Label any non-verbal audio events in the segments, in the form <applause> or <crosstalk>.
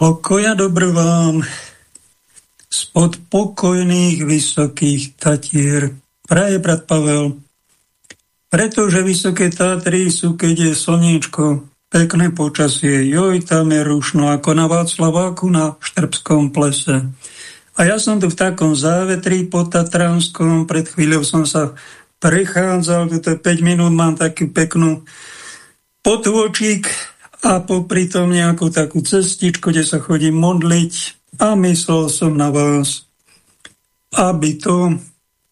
Pokoja dobro vám spod pokojných vysokých Tatier. Praje brat Pavel, pretože vysoké Tatry sú, keď je slniečko, pekné počasie, joj, tam je rušno, ako na Václaváku na Štrbskom plese. A ja som tu v takom závetri pod Tatranskom, pred chvíľou som sa prechádzal, toto 5 minút mám takú peknú potôčik a popri tom nejakú takú cestičku, kde sa chodím modliť a myslel som na vás, aby to,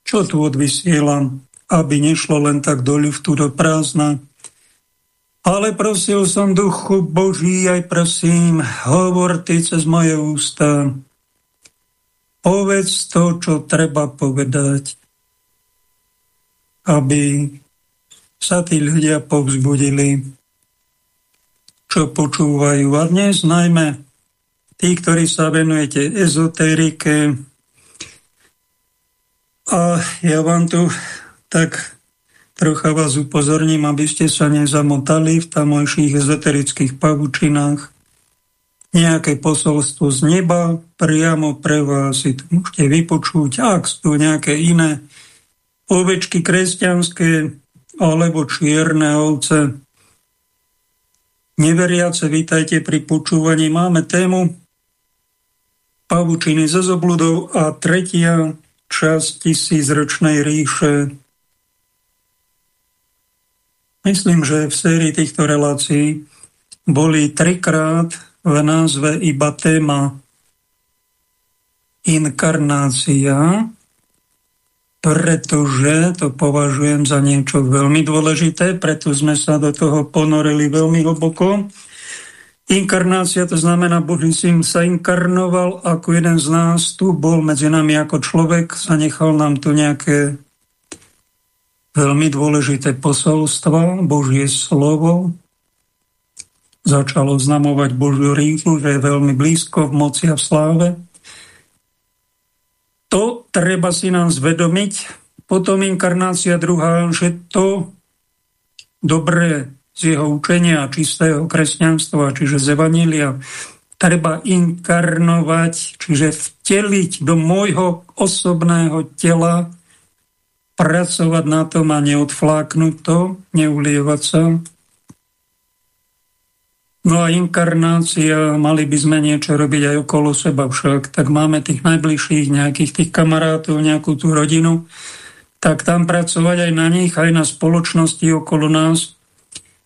čo tu odvysielam, aby nešlo len tak do ľuftu, do prázdna. Ale prosil som duchu Boží, aj prosím, hovor ty cez moje ústa. Povedz to, čo treba povedať, aby sa tí ľudia povzbudili čo počúvajú. A dnes najmä tí, ktorí sa venujete ezoterike, a ja vám tu tak trocha vás upozorním, aby ste sa nezamotali v tamojších ezoterických pavučinách. Nejaké posolstvo z neba priamo pre vás si to môžete vypočuť, ak sú nejaké iné ovečky kresťanské alebo čierne ovce, Neveriace, vítajte pri počúvaní. Máme tému pavučiny ze zobludov a tretia časť tisícročnej ríše. Myslím, že v sérii týchto relácií boli trikrát v názve iba téma inkarnácia, pretože to považujem za niečo veľmi dôležité, preto sme sa do toho ponorili veľmi hlboko. Inkarnácia to znamená, Boží syn sa inkarnoval ako jeden z nás, tu bol medzi nami ako človek, zanechal nám tu nejaké veľmi dôležité posolstvo, Božie slovo, začalo znamovať Božiu rýchlu, že je veľmi blízko v moci a v sláve. To treba si nám zvedomiť. Potom inkarnácia druhá, že to dobré z jeho učenia čistého kresťanstva, čiže z Evanília, treba inkarnovať, čiže vteliť do môjho osobného tela, pracovať na tom a neodfláknuť to, neulievať sa, No a inkarnácia, mali by sme niečo robiť aj okolo seba však, tak máme tých najbližších nejakých tých kamarátov, nejakú tú rodinu, tak tam pracovať aj na nich, aj na spoločnosti okolo nás.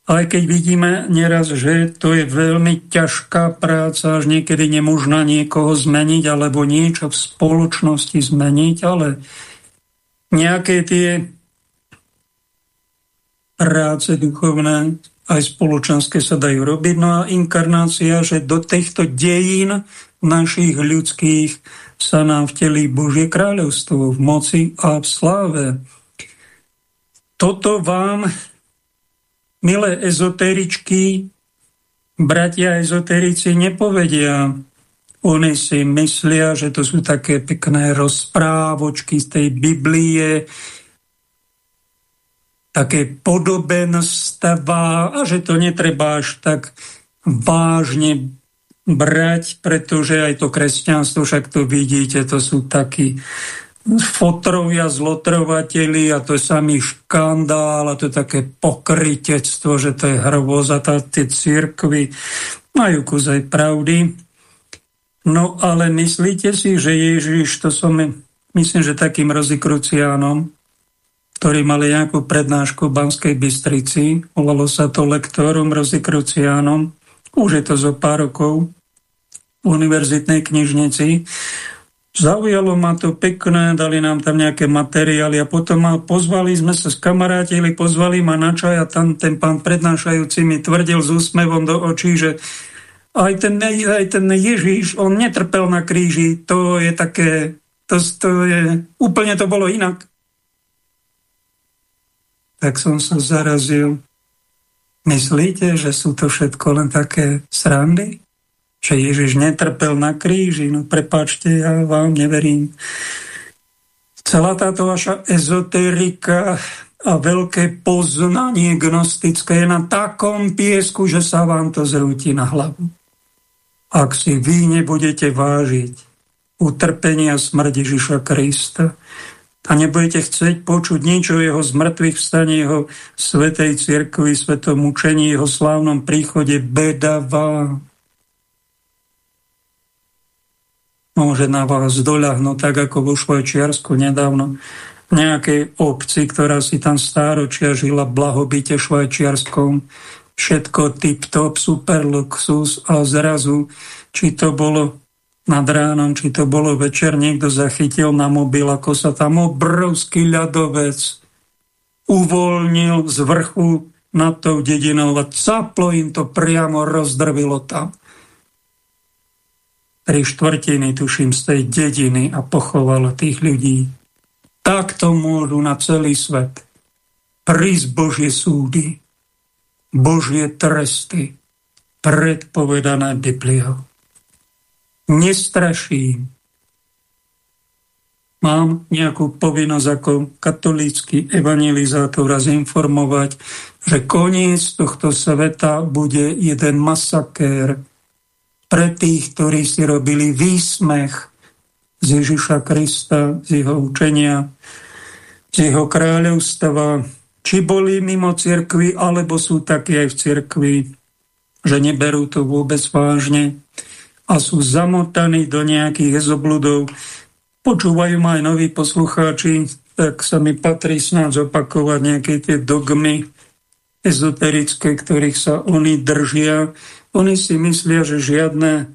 Aj keď vidíme nieraz, že to je veľmi ťažká práca, až niekedy nemožná niekoho zmeniť, alebo niečo v spoločnosti zmeniť, ale nejaké tie práce duchovné aj spoločenské sa dajú robiť. No a inkarnácia, že do týchto dejín našich ľudských sa nám vtelí Božie kráľovstvo v moci a v sláve. Toto vám, milé ezoteričky, bratia ezoterici nepovedia. Oni si myslia, že to sú také pekné rozprávočky z tej Biblie, také podobenstva a že to netreba až tak vážne brať, pretože aj to kresťanstvo, však to vidíte, to sú takí fotrovia, zlotrovatelí a to je samý škandál a to je také pokrytectvo, že to je hrvoza, tie církvy majú kus aj pravdy. No ale myslíte si, že Ježiš, to som myslím, že takým rozikruciánom, ktorí mali nejakú prednášku v Banskej Bystrici. Volalo sa to Lektorum Rosicrucianom. Už je to zo pár rokov v univerzitnej knižnici. Zaujalo ma to pekné, dali nám tam nejaké materiály a potom ma pozvali, sme sa skamarátili, pozvali ma na čaj a tam ten pán prednášajúci mi tvrdil s úsmevom do očí, že aj ten, aj ten Ježiš, on netrpel na kríži, to je také, to, to je, úplne to bolo inak tak som sa zarazil. Myslíte, že sú to všetko len také srandy? Že Ježiš netrpel na kríži? No prepáčte, ja vám neverím. Celá táto vaša ezoterika a veľké poznanie gnostické je na takom piesku, že sa vám to zrúti na hlavu. ak si vy nebudete vážiť utrpenia smrť Ježiša Krista a nebudete chcieť počuť nič o jeho zmrtvých vstane, jeho svetej cirkvi, svetom učení, jeho slávnom príchode, beda. Môže na vás doľahnúť, tak ako vo Švajčiarsku nedávno nejakej obci, ktorá si tam stáročia žila blahobite švajčiarskom, všetko tip-top, super luxus a zrazu, či to bolo nad ránom, či to bolo večer, niekto zachytil na mobil, ako sa tam obrovský ľadovec uvoľnil z vrchu nad tou dedinou a caplo im to priamo rozdrvilo tam. Tri štvrtiny, tuším, z tej dediny a pochovalo tých ľudí. Takto môžu na celý svet prísť Božie súdy, Božie tresty, predpovedané Bibliou. Nestraším. Mám nejakú povinnosť ako katolícky evangelizátor a zinformovať, že koniec tohto sveta bude jeden masakér pre tých, ktorí si robili výsmech z Ježiša Krista, z jeho učenia, z jeho kráľovstva, či boli mimo cirkvi, alebo sú takí aj v cirkvi, že neberú to vôbec vážne a sú zamotaní do nejakých ezobludov. Počúvajú ma aj noví poslucháči, tak sa mi patrí snáď zopakovať nejaké tie dogmy ezoterické, ktorých sa oni držia. Oni si myslia, že žiadne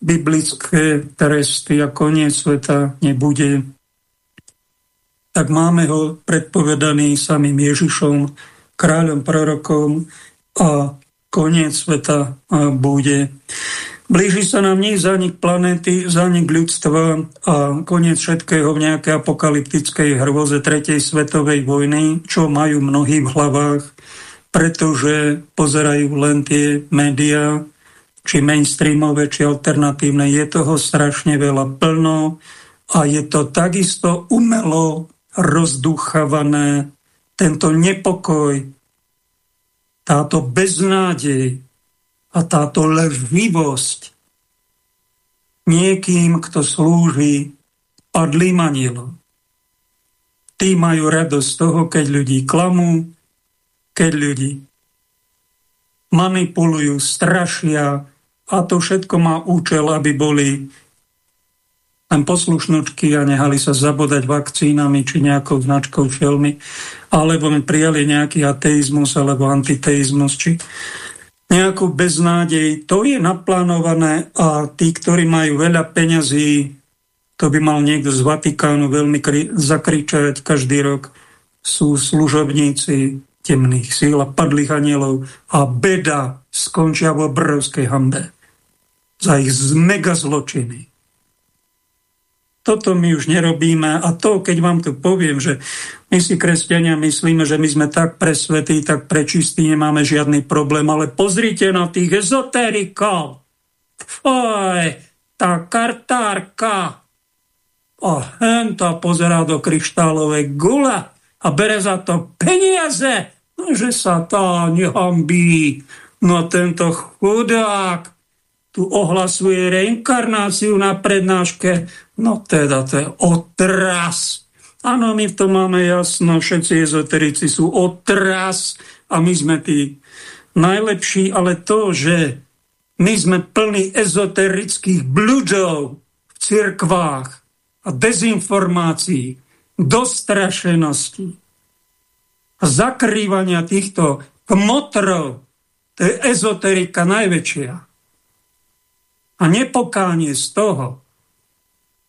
biblické tresty a koniec sveta nebude, tak máme ho predpovedaný samým Ježišom, kráľom, prorokom a koniec sveta bude. Blíži sa nám nie zánik planéty, zánik ľudstva a koniec všetkého v nejakej apokalyptickej hrôze tretej svetovej vojny, čo majú mnohí v hlavách, pretože pozerajú len tie médiá, či mainstreamové, či alternatívne, je toho strašne veľa plno a je to takisto umelo rozduchavané, tento nepokoj, táto beznádej a táto leživosť niekým, kto slúži padlým. Tí majú radosť z toho, keď ľudí klamú, keď ľudí manipulujú, strašia a to všetko má účel, aby boli len poslušnočky a nehali sa zabodať vakcínami či nejakou značkou šelmy, alebo prijali nejaký ateizmus alebo antiteizmus, či nejakú beznádej. To je naplánované a tí, ktorí majú veľa peňazí, to by mal niekto z Vatikánu veľmi zakričať každý rok, sú služobníci temných síl a padlých anielov a beda skončia v obrovskej hambe za ich mega zločiny. Toto my už nerobíme a to, keď vám tu poviem, že my si kresťania myslíme, že my sme tak presvetí, tak prečistí, nemáme žiadny problém, ale pozrite na tých ezoterikov. Oj, tá kartárka a henta pozerá do kryštálovej gule a bere za to peniaze, no, že sa tá nehambí. No tento chudák tu ohlasuje reinkarnáciu na prednáške, no teda to je otras. Áno, my v tom máme jasno, všetci ezoterici sú otras a my sme tí najlepší, ale to, že my sme plní ezoterických bludov v cirkvách a dezinformácií, dostrašenosti a zakrývania týchto kmotrov, to je ezoterika najväčšia. A nepokánie z toho,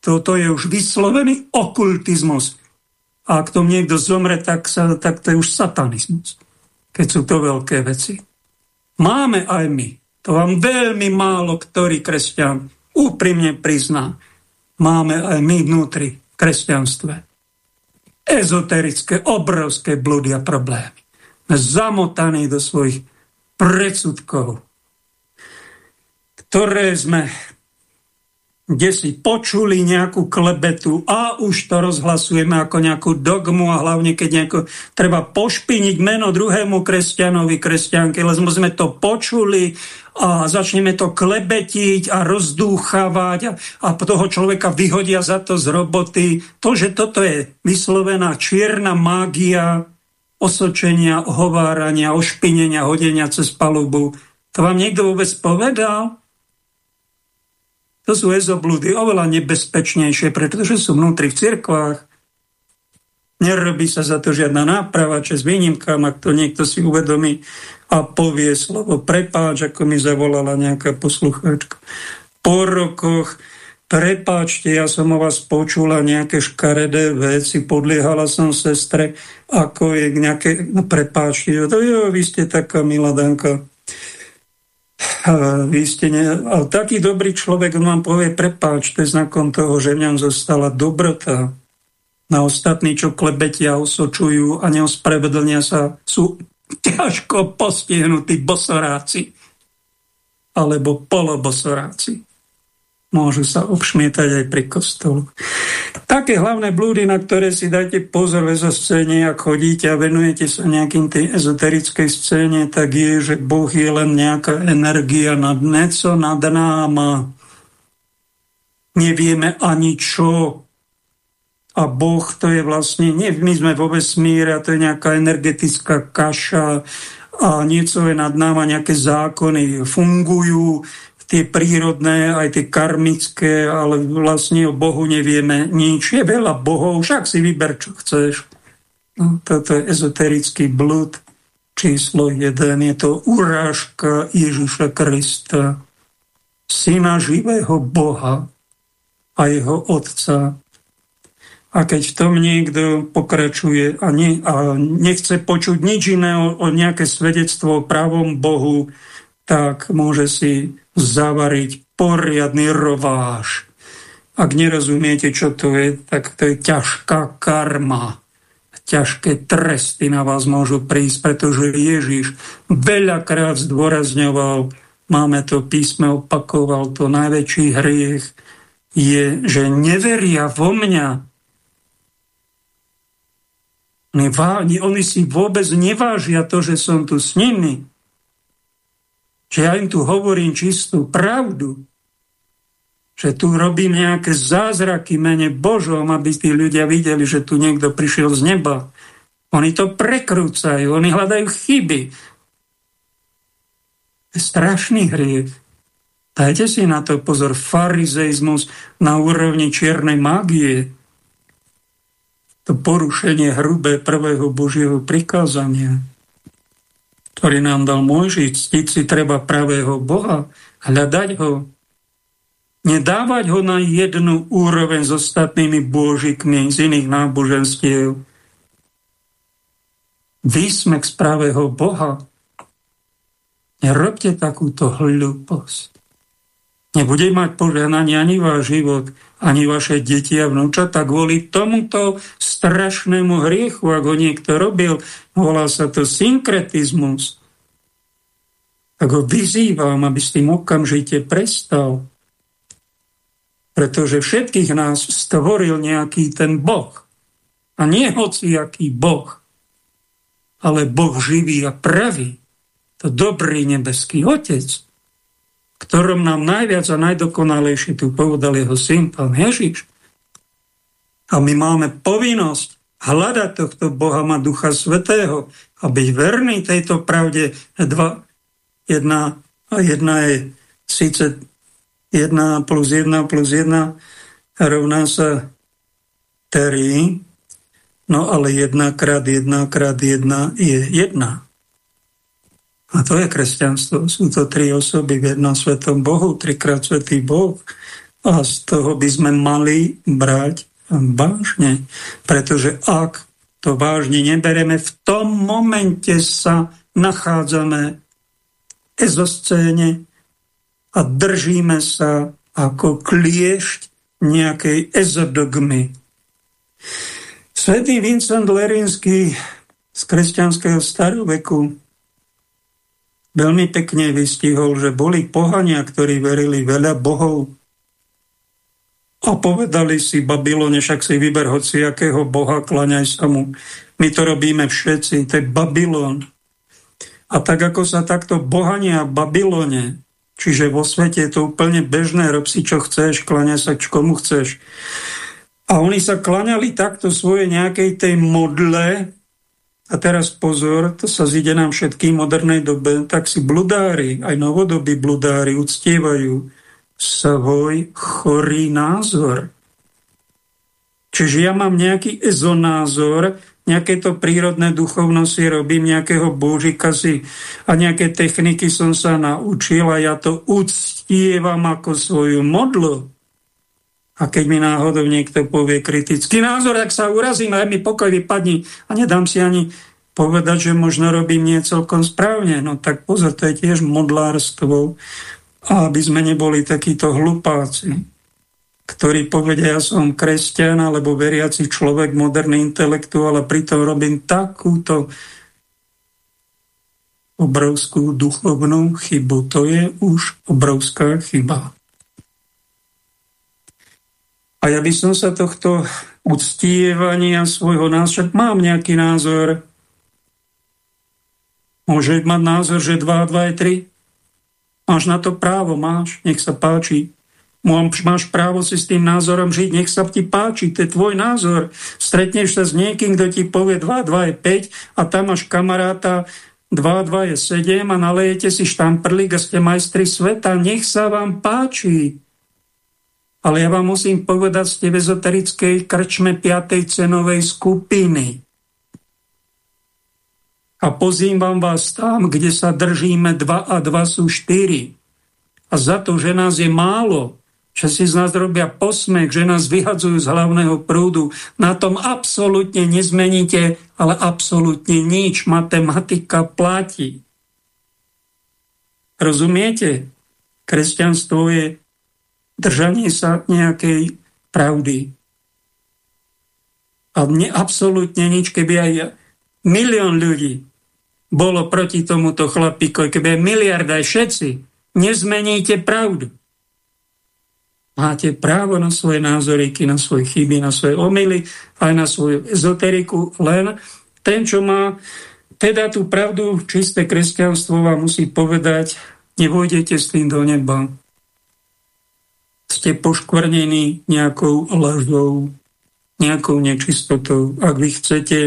toto je už vyslovený okultizmus. A ak to niekto zomre, tak, sa, tak to je už satanizmus, keď sú to veľké veci. Máme aj my, to vám veľmi málo ktorý kresťan úprimne prizná, máme aj my vnútri v kresťanstve ezoterické, obrovské blúdy a problémy. Zamotaní do svojich predsudkov, ktoré sme kde si počuli nejakú klebetu a už to rozhlasujeme ako nejakú dogmu a hlavne keď nejako treba pošpiniť meno druhému kresťanovi, kresťanke, lebo sme to počuli a začneme to klebetiť a rozdúchavať a, a toho človeka vyhodia za to z roboty. To, že toto je vyslovená čierna mágia osočenia, ohovárania, ošpinenia, hodenia cez palubu, to vám niekto vôbec povedal? To sú ezoblúdy oveľa nebezpečnejšie, pretože sú vnútri v cirkvách. Nerobí sa za to žiadna náprava, čo s výnimkám, ak to niekto si uvedomí a povie slovo prepáč, ako mi zavolala nejaká poslucháčka. Po rokoch prepáčte, ja som o vás počula nejaké škaredé veci, podliehala som sestre, ako je nejaké, no prepáčte, jo, vy ste taká milá Danka, vy ste ne... A taký dobrý človek vám povie, prepáč, to je znakom toho, že v ňom zostala dobrota. Na ostatní, čo klebetia, osočujú a neospravedlnia sa, sú ťažko postihnutí bosoráci alebo polobosoráci môžu sa obšmietať aj pri kostolu. Také hlavné blúdy, na ktoré si dajte pozor zo scéne, ak chodíte a venujete sa nejakým tej ezoterickej scéne, tak je, že Boh je len nejaká energia nad neco, nad náma. Nevieme ani čo. A Boh to je vlastne, nie, my sme vo vesmíre a to je nejaká energetická kaša a niečo je nad náma, nejaké zákony fungujú, tie prírodné, aj tie karmické, ale vlastne o Bohu nevieme nič. Je veľa bohov, však si vyber, čo chceš. No, toto je ezoterický blud číslo jeden. Je to urážka Ježiša Krista, syna živého Boha a jeho Otca. A keď v tom niekto pokračuje a, ne, a nechce počuť nič iné o, o nejaké svedectvo o pravom Bohu, tak môže si zavariť poriadny rováž. Ak nerozumiete, čo to je, tak to je ťažká karma. Ťažké tresty na vás môžu prísť, pretože Ježiš veľakrát zdôrazňoval, máme to písme, opakoval to, najväčší hriech je, že neveria vo mňa. Oni si vôbec nevážia to, že som tu s nimi že ja im tu hovorím čistú pravdu, že tu robím nejaké zázraky mene Božom, aby tí ľudia videli, že tu niekto prišiel z neba. Oni to prekrúcajú, oni hľadajú chyby. Strašný hriech. Dajte si na to pozor. Farizeizmus na úrovni čiernej mágie. To porušenie hrubé prvého Božieho prikázania ktorý nám dal Mojžiš, ctiť si treba pravého Boha, hľadať ho, nedávať ho na jednu úroveň s ostatnými božikmi z iných náboženstiev. Výsmek z pravého Boha. Nerobte takúto hlúposť. Nebude mať požehnanie ani váš život, ani vaše deti a vnúčata kvôli tomuto strašnému hriechu, ak ho niekto robil, volá sa to synkretizmus. Tak ho vyzývam, aby s tým okamžite prestal. Pretože všetkých nás stvoril nejaký ten Boh. A nie aký Boh, ale Boh živý a pravý. To dobrý nebeský Otec, ktorom nám najviac a najdokonalejšie tu povedal jeho syn, pán Ježiš. A my máme povinnosť hľadať tohto Boha, ma Ducha Svetého a byť verný tejto pravde. Dva, jedna, a jedna je síce jedna plus jedna plus jedna rovná sa 3, no ale jedna krát jedna krát jedna je jedna. A to je kresťanstvo. Sú to tri osoby v jednom svetom Bohu, trikrát svetý Boh. A z toho by sme mali brať vážne. Pretože ak to vážne nebereme, v tom momente sa nachádzame v ezoscéne a držíme sa ako kliešť nejakej ezodogmy. Svetý Vincent Lerinsky z kresťanského staroveku veľmi pekne vystihol, že boli pohania, ktorí verili veľa bohov A povedali si Babylone, však si vyber hoci akého boha, klaňaj sa mu. My to robíme všetci, to je Babylon. A tak ako sa takto bohania v Babylone, čiže vo svete je to úplne bežné, rob si čo chceš, klaňaj sa k komu chceš. A oni sa klaňali takto svoje nejakej tej modle, a teraz pozor, to sa zide nám všetkým modernej dobe, tak si bludári, aj novodobí bludári uctievajú svoj chorý názor. Čiže ja mám nejaký ezonázor, nejaké to prírodné duchovnosti robím, nejakého božika si a nejaké techniky som sa naučil a ja to uctievam ako svoju modlu. A keď mi náhodou niekto povie kritický názor, tak sa urazím a mi pokoj vypadni a nedám si ani povedať, že možno robím nie celkom správne. No tak pozor, to je tiež modlárstvo, aby sme neboli takíto hlupáci, ktorí povedia, ja som kresťan alebo veriaci človek, moderný intelektuál a pritom robím takúto obrovskú duchovnú chybu. To je už obrovská chyba. A ja by som sa tohto uctievania svojho názor, však mám nejaký názor, môže mať názor, že 2 a 2 je 3. Máš na to právo, máš, nech sa páči. Máš právo si s tým názorom žiť, nech sa ti páči, to je tvoj názor. Stretneš sa s niekým, kto ti povie 2 2 je 5 a tam máš kamaráta 2 2 je 7 a nalejete si štamprlík a ste majstri sveta. Nech sa vám páči. Ale ja vám musím povedať, ste v ezoterickej krčme 5. cenovej skupiny. A pozývam vás tam, kde sa držíme 2 a 2 sú 4. A za to, že nás je málo, že si z nás robia posmech, že nás vyhadzujú z hlavného prúdu, na tom absolútne nezmeníte, ale absolútne nič. Matematika platí. Rozumiete? Kresťanstvo je držanie sa nejakej pravdy. A mne absolútne nič, keby aj milión ľudí bolo proti tomuto chlapíkovi, keby aj miliard aj všetci, nezmeníte pravdu. Máte právo na svoje názoriky, na svoje chyby, na svoje omily, aj na svoju ezoteriku, len ten, čo má teda tú pravdu, čisté kresťanstvo vám musí povedať, nevojdete s tým do neba ste poškvrnení nejakou lažou, nejakou nečistotou. Ak vy chcete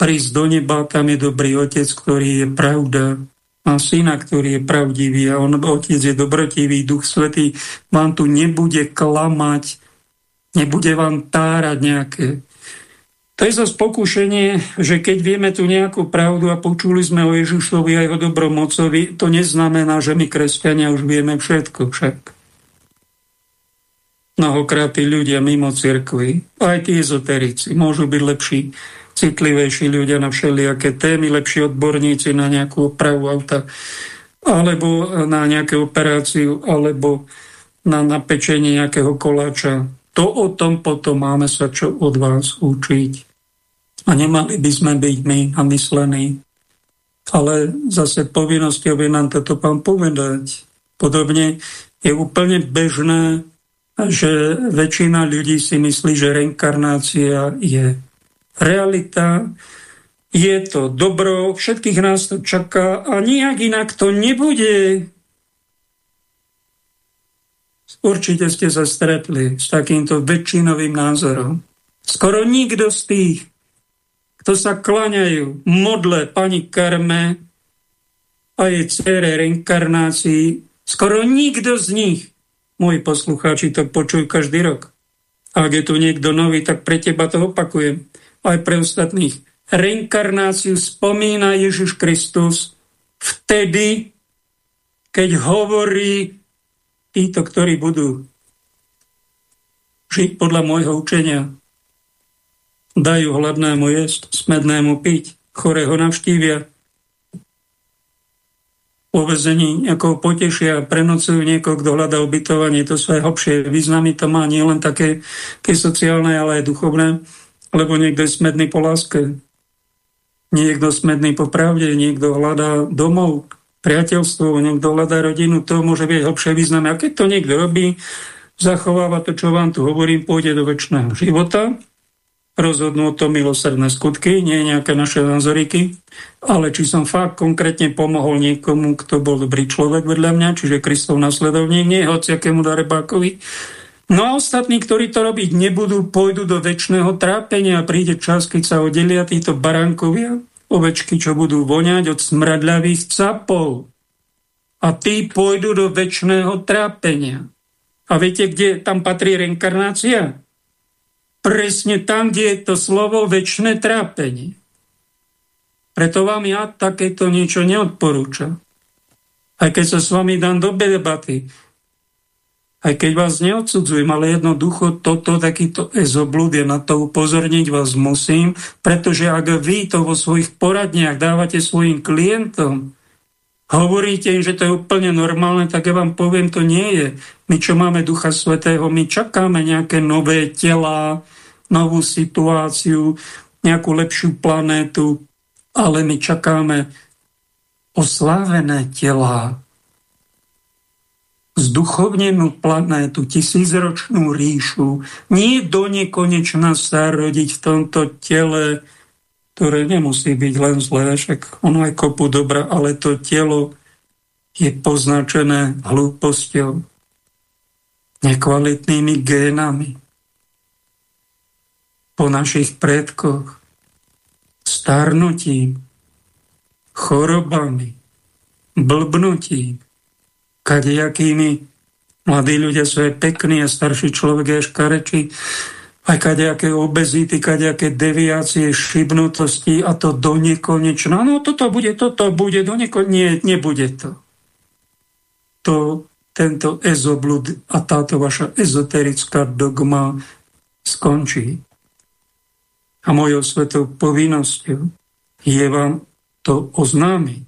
prísť do neba, tam je dobrý otec, ktorý je pravda, má syna, ktorý je pravdivý a on, otec je dobrotivý, duch svetý vám tu nebude klamať, nebude vám tárať nejaké. To je zase pokušenie, že keď vieme tu nejakú pravdu a počuli sme o Ježišovi a jeho dobromocovi, to neznamená, že my kresťania už vieme všetko však mnohokrát tí ľudia mimo cirkvi, aj tí ezoterici, môžu byť lepší, citlivejší ľudia na všelijaké témy, lepší odborníci na nejakú opravu auta, alebo na nejakú operáciu, alebo na napečenie nejakého koláča. To o tom potom máme sa čo od vás učiť. A nemali by sme byť my namyslení. Ale zase povinnosťou je nám toto pán povedať. Podobne je úplne bežné že väčšina ľudí si myslí, že reinkarnácia je realita, je to dobro, všetkých nás to čaká a nijak inak to nebude. Určite ste sa stretli s takýmto väčšinovým názorom. Skoro nikto z tých, kto sa klaňajú modle pani Karme a jej cére reinkarnácii, skoro nikto z nich Moji poslucháči to počujú každý rok. A ak je tu niekto nový, tak pre teba to opakujem. Aj pre ostatných. Reinkarnáciu spomína Ježiš Kristus vtedy, keď hovorí títo, ktorí budú žiť podľa môjho učenia. Dajú hladnému jesť, smednému piť, chorého navštívia, vezení nejakého potešia, prenocujú niekoho, kto hľadá ubytovanie, to sú aj hlbšie významy, to má nielen také, také sociálne, ale aj duchovné, lebo niekto je smedný po láske, niekto smedný po pravde, niekto hľadá domov, priateľstvo, niekto hľadá rodinu, to môže byť hlbšie významy. A keď to niekto robí, zachováva to, čo vám tu hovorím, pôjde do väčšného života, rozhodnú to milosrdné skutky, nie nejaké naše názoriky, ale či som fakt konkrétne pomohol niekomu, kto bol dobrý človek vedľa mňa, čiže Kristov nasledovník, nie hociakému darebákovi. No a ostatní, ktorí to robiť nebudú, pôjdu do väčšného trápenia a príde čas, keď sa oddelia títo barankovia, ovečky, čo budú voňať od smradľavých capov. A tí pôjdu do väčšného trápenia. A viete, kde tam patrí reinkarnácia? Presne tam, kde je to slovo väčšie trápenie. Preto vám ja takéto niečo neodporúčam. Aj keď sa s vami dám do debaty, aj keď vás neodsudzujem, ale jednoducho toto, takýto ezoblúd je na to upozorniť vás musím, pretože ak vy to vo svojich poradniach dávate svojim klientom, hovoríte im, že to je úplne normálne, tak ja vám poviem, to nie je. My, čo máme Ducha Svetého, my čakáme nejaké nové tela, novú situáciu, nejakú lepšiu planétu, ale my čakáme oslávené tela, zduchovnenú planétu, tisícročnú ríšu, nie do nekonečna sa rodiť v tomto tele, ktoré nemusí byť len zlé, však ono aj kopu dobra, ale to telo je poznačené hlúposťou, nekvalitnými génami po našich predkoch, starnutím, chorobami, blbnutím, kadejakými mladí ľudia sú aj pekní a starší človek je škarečí, aj kadejaké obezity, kadejaké deviácie, šibnutosti a to do nekonečna. No toto bude, toto bude, do neko... Nie, nebude to. To, tento ezoblud a táto vaša ezoterická dogma skončí. A mojou svetou povinnosťou je vám to oznámiť.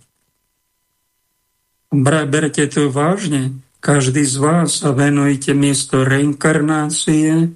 Berte to vážne. Každý z vás sa venujete miesto reinkarnácie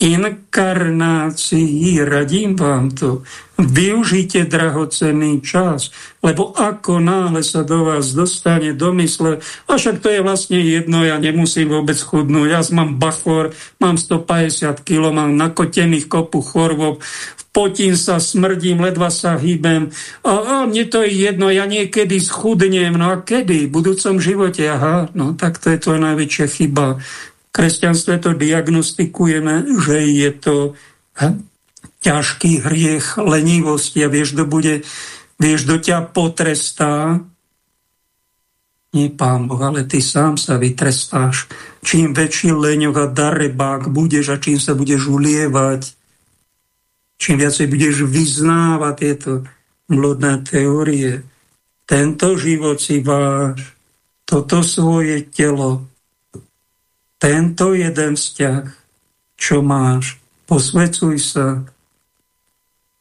inkarnácii, radím vám to. Využite drahocenný čas, lebo ako náhle sa do vás dostane do mysle, a však to je vlastne jedno, ja nemusím vôbec chudnúť, ja mám bachor, mám 150 kg, mám nakotených kopu chorôb, potím sa, smrdím, ledva sa hýbem. A, a mne to je jedno, ja niekedy schudnem. No a kedy? V budúcom živote? Aha, no tak to je to najväčšia chyba kresťanstve to diagnostikujeme, že je to ťažký hriech lenivosti a vieš, kto bude, vieš, kto ťa potrestá, nie pán Boh, ale ty sám sa vytrestáš. Čím väčší leňok a darebák budeš a čím sa budeš ulievať, čím viacej budeš vyznávať tieto blodné teórie, tento život si váš, toto svoje telo tento jeden vzťah, čo máš, posvecuj sa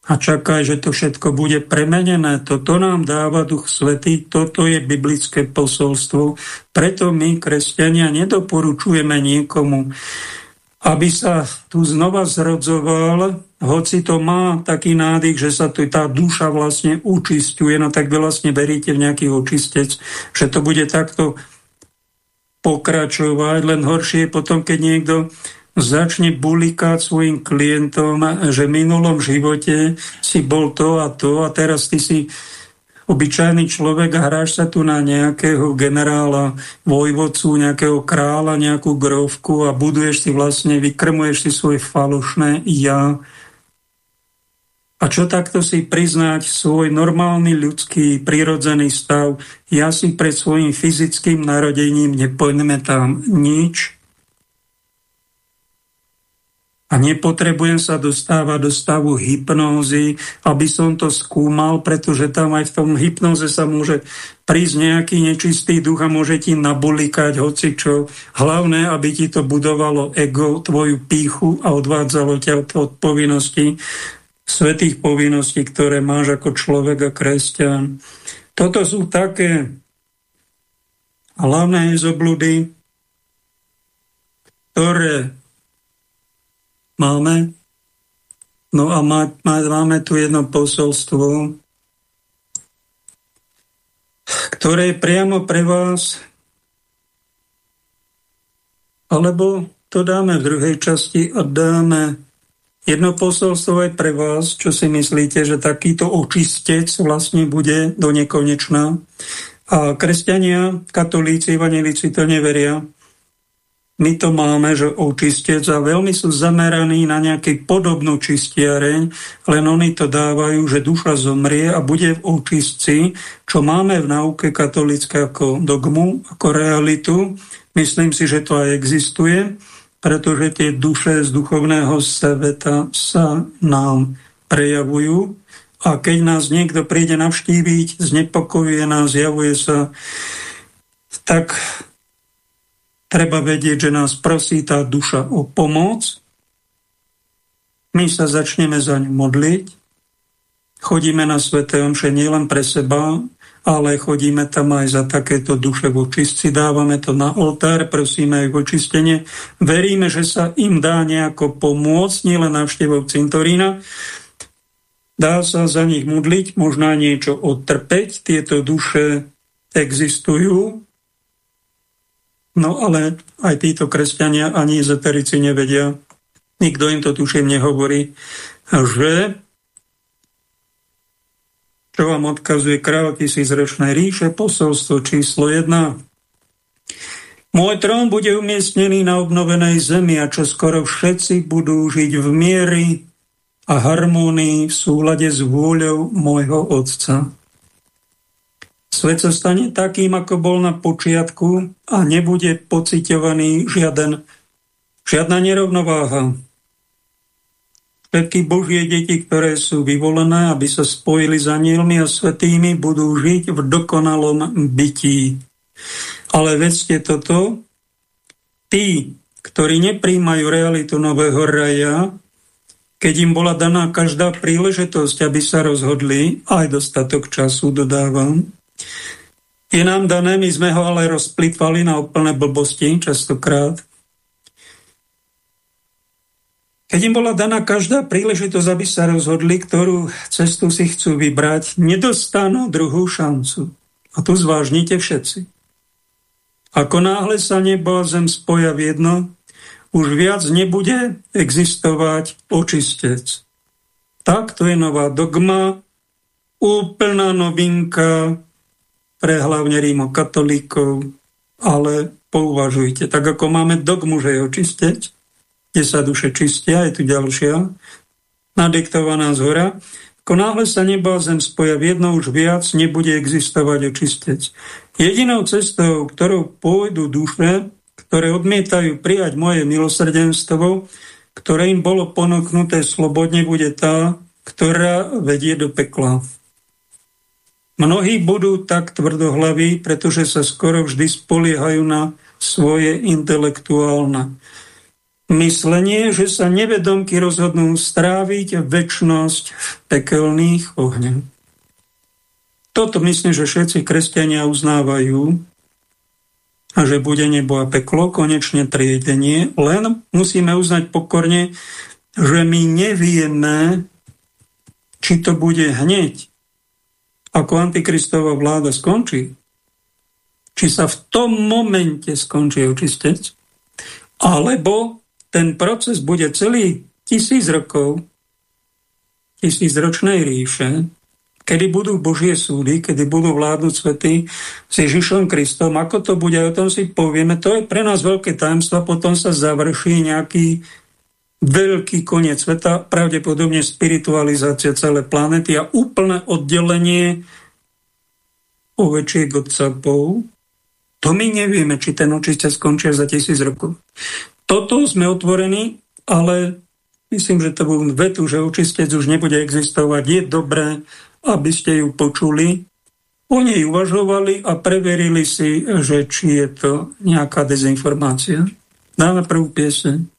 a čakaj, že to všetko bude premenené. Toto nám dáva Duch Svetý, toto je biblické posolstvo. Preto my, kresťania, nedoporučujeme niekomu, aby sa tu znova zrodzoval, hoci to má taký nádych, že sa tu tá duša vlastne učistuje, no tak vy vlastne veríte v nejaký očistec, že to bude takto pokračovať, len horšie je potom, keď niekto začne bulikať svojim klientom, že v minulom živote si bol to a to a teraz ty si obyčajný človek a hráš sa tu na nejakého generála, vojvodcu, nejakého kráľa, nejakú grovku a buduješ si vlastne, vykrmuješ si svoje falošné ja, čo takto si priznať svoj normálny ľudský prírodzený stav? Ja si pred svojim fyzickým narodením tam nič a nepotrebujem sa dostávať do stavu hypnózy, aby som to skúmal, pretože tam aj v tom hypnoze sa môže prísť nejaký nečistý duch a môže ti nabulikať hoci čo. Hlavné, aby ti to budovalo ego, tvoju píchu a odvádzalo ťa od povinnosti svetých povinností, ktoré máš ako človek a kresťan. Toto sú také hlavné zobludy, ktoré máme. No a má, má, máme tu jedno posolstvo, ktoré je priamo pre vás Alebo to dáme v druhej časti a dáme jedno posolstvo aj pre vás, čo si myslíte, že takýto očistec vlastne bude do nekonečná. A kresťania, katolíci, evangelíci to neveria. My to máme, že očistec a veľmi sú zameraní na nejaký podobnú čistiareň, len oni to dávajú, že duša zomrie a bude v očistci, čo máme v nauke katolícke ako dogmu, ako realitu. Myslím si, že to aj existuje pretože tie duše z duchovného sveta sa nám prejavujú a keď nás niekto príde navštíviť, znepokojuje nás, zjavuje sa, tak treba vedieť, že nás prosí tá duša o pomoc. My sa začneme za ňu modliť. Chodíme na Svete Omše nielen pre seba, ale chodíme tam aj za takéto duše v očistci, dávame to na oltár, prosíme aj očistenie. Veríme, že sa im dá nejako pomôcť, nielen návštevou cintorína, dá sa za nich modliť, možná niečo odtrpeť, tieto duše existujú, no ale aj títo kresťania ani ezoterici nevedia, nikto im to tuším nehovorí, že čo vám odkazuje kráľ tisícročnej ríše, posolstvo číslo 1. Môj trón bude umiestnený na obnovenej zemi a čo skoro všetci budú žiť v miery a harmónii v súlade s vôľou môjho Otca. Svet sa stane takým, ako bol na počiatku a nebude pociťovaný žiaden, žiadna nerovnováha, Všetky Božie deti, ktoré sú vyvolené, aby sa spojili s anielmi a svetými, budú žiť v dokonalom bytí. Ale vedzte toto, tí, ktorí nepríjmajú realitu nového raja, keď im bola daná každá príležitosť, aby sa rozhodli, aj dostatok času dodávam, je nám dané, my sme ho ale rozplitvali na úplné blbosti častokrát, Keď im bola daná každá príležitosť, aby sa rozhodli, ktorú cestu si chcú vybrať, nedostanú druhú šancu. A tu zvážnite všetci. Ako náhle sa nebo a zem spoja v jedno, už viac nebude existovať očistec. Tak to je nová dogma, úplná novinka pre hlavne rímokatolíkov, ale pouvažujte. Tak ako máme dogmu, že je očistec, kde sa duše čistia, je tu ďalšia, nadiktovaná z hora. Ako náhle sa nebo a zem spoja v jedno, už viac nebude existovať očistec. Jedinou cestou, ktorou pôjdu duše, ktoré odmietajú prijať moje milosrdenstvo, ktoré im bolo ponúknuté slobodne, bude tá, ktorá vedie do pekla. Mnohí budú tak tvrdohlaví, pretože sa skoro vždy spoliehajú na svoje intelektuálne myslenie, že sa nevedomky rozhodnú stráviť väčnosť v pekelných ohňoch. Toto myslím, že všetci kresťania uznávajú a že bude nebo a peklo, konečne triedenie, len musíme uznať pokorne, že my nevieme, či to bude hneď, ako antikristová vláda skončí, či sa v tom momente skončí očistec, alebo ten proces bude celý tisíc rokov, tisícročnej ríše, kedy budú Božie súdy, kedy budú vládnuť svety s Ježišom Kristom. Ako to bude, o tom si povieme. To je pre nás veľké tajemstvo, potom sa završí nejaký veľký koniec sveta, pravdepodobne spiritualizácia celé planety a úplné oddelenie ovečiek od capov. To my nevieme, či ten očiste skončia za tisíc rokov. Toto sme otvorení, ale myslím, že to bol vetu, že očistec už nebude existovať. Je dobré, aby ste ju počuli. Oni uvažovali a preverili si, že či je to nejaká dezinformácia. Dáme prvú pieseň.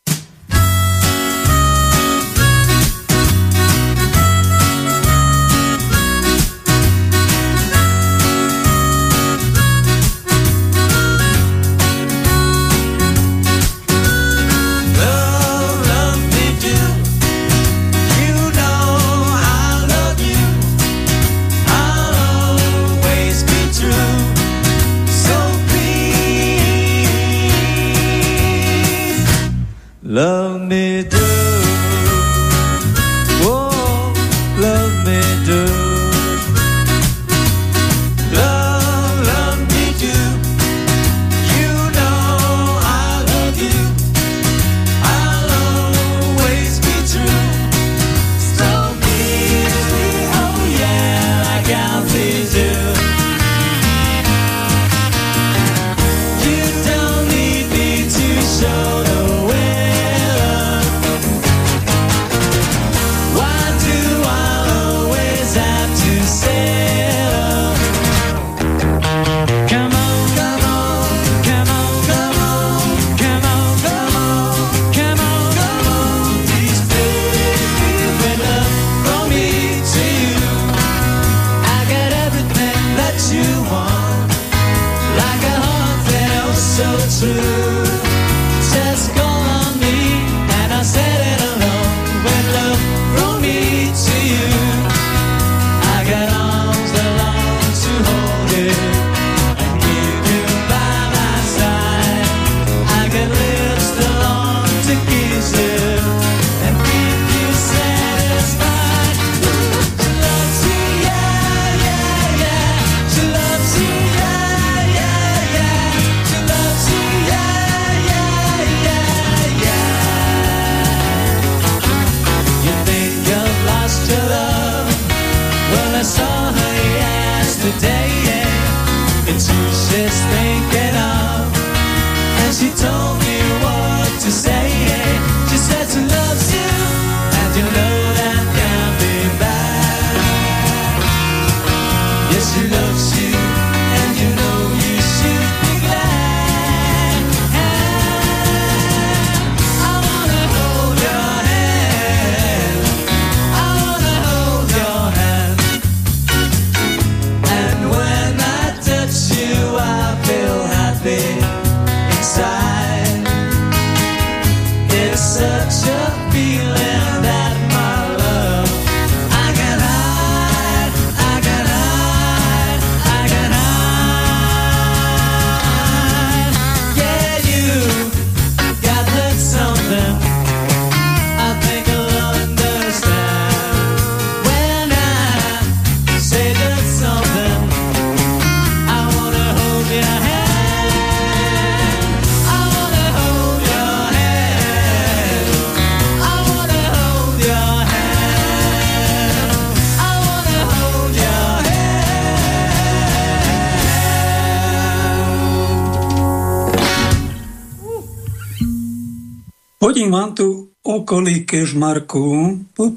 Kežmarku po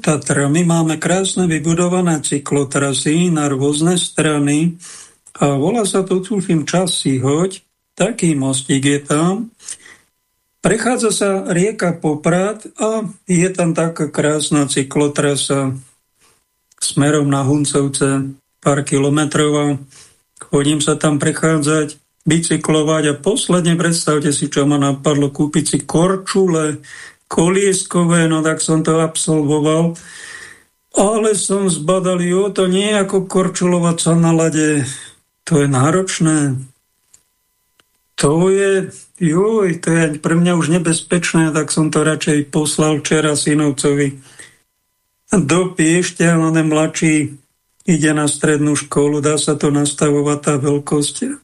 My máme krásne vybudované cyklotrasy na rôzne strany a volá sa to tuším čas hoď. Taký mostík je tam. Prechádza sa rieka Poprad a je tam taká krásna cyklotrasa smerom na Huncovce pár kilometrov chodím sa tam prechádzať bicyklovať a posledne predstavte si, čo ma napadlo, kúpiť si korčule, kolieskové, no tak som to absolvoval. Ale som zbadal, jo, to nie je ako korčulovať sa na lade, to je náročné. To je, joj, to je pre mňa už nebezpečné, tak som to radšej poslal včera synovcovi do Piešťa, on je mladší, ide na strednú školu, dá sa to nastavovať tá veľkosť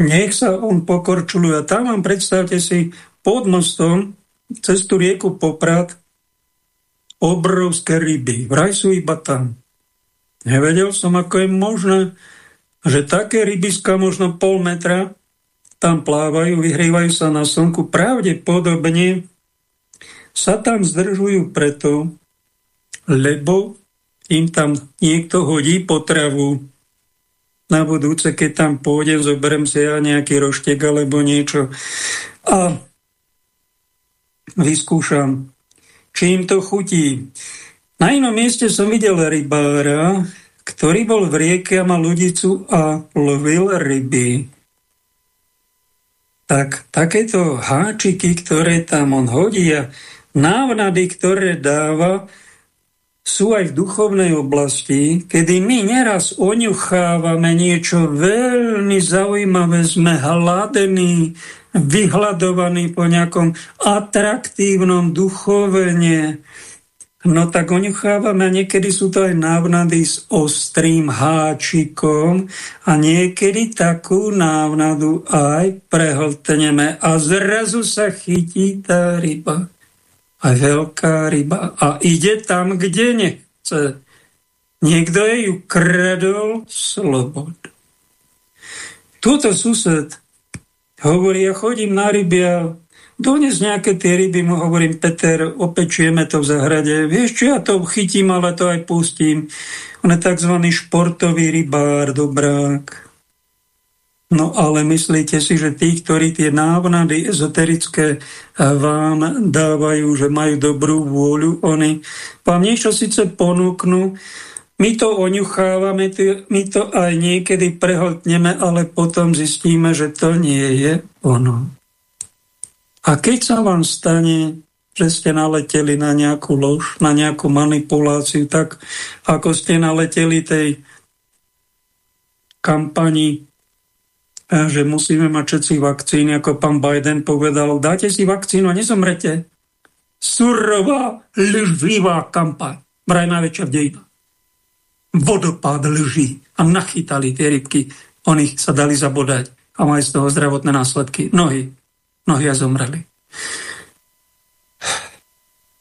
nech sa on pokorčuluje. A tam vám predstavte si pod mostom cez tú rieku Poprad obrovské ryby. Vraj sú iba tam. Nevedel som, ako je možné, že také rybiska možno pol metra tam plávajú, vyhrievajú sa na slnku. Pravdepodobne sa tam zdržujú preto, lebo im tam niekto hodí potravu, na budúce, keď tam pôjdem, zoberiem si ja nejaký roštek alebo niečo a vyskúšam, či im to chutí. Na inom mieste som videl rybára, ktorý bol v rieke a mal ľudicu a lovil ryby. Tak takéto háčiky, ktoré tam on hodí a návnady, ktoré dáva, sú aj v duchovnej oblasti, kedy my neraz oňuchávame niečo veľmi zaujímavé, sme hladení, vyhľadovaní po nejakom atraktívnom duchovene, No tak oňuchávame a niekedy sú to aj návnady s ostrým háčikom a niekedy takú návnadu aj prehltneme a zrazu sa chytí tá ryba aj veľká ryba a ide tam, kde nechce. Niekto jej ju kradol slobod. Tuto sused hovorí, ja chodím na ryby a dones nejaké tie ryby, mu hovorím, Peter, opečieme to v zahrade. Vieš čo, ja to chytím, ale to aj pustím. On je tzv. športový rybár, dobrák. No ale myslíte si, že tí, ktorí tie návnady ezoterické eh, vám dávajú, že majú dobrú vôľu, oni vám niečo síce ponúknú, my to oňuchávame, my to aj niekedy prehltneme, ale potom zistíme, že to nie je ono. A keď sa vám stane, že ste naleteli na nejakú lož, na nejakú manipuláciu, tak ako ste naleteli tej kampani že musíme mať všetci vakcíny, ako pán Biden povedal, dáte si vakcínu a nezomrete. Surová, lživá kampaň. Vraj najväčšia v. Vodopád lží. A nachytali tie rybky. Oni sa dali zabodať a majú z toho zdravotné následky. Nohy. Nohy a zomreli.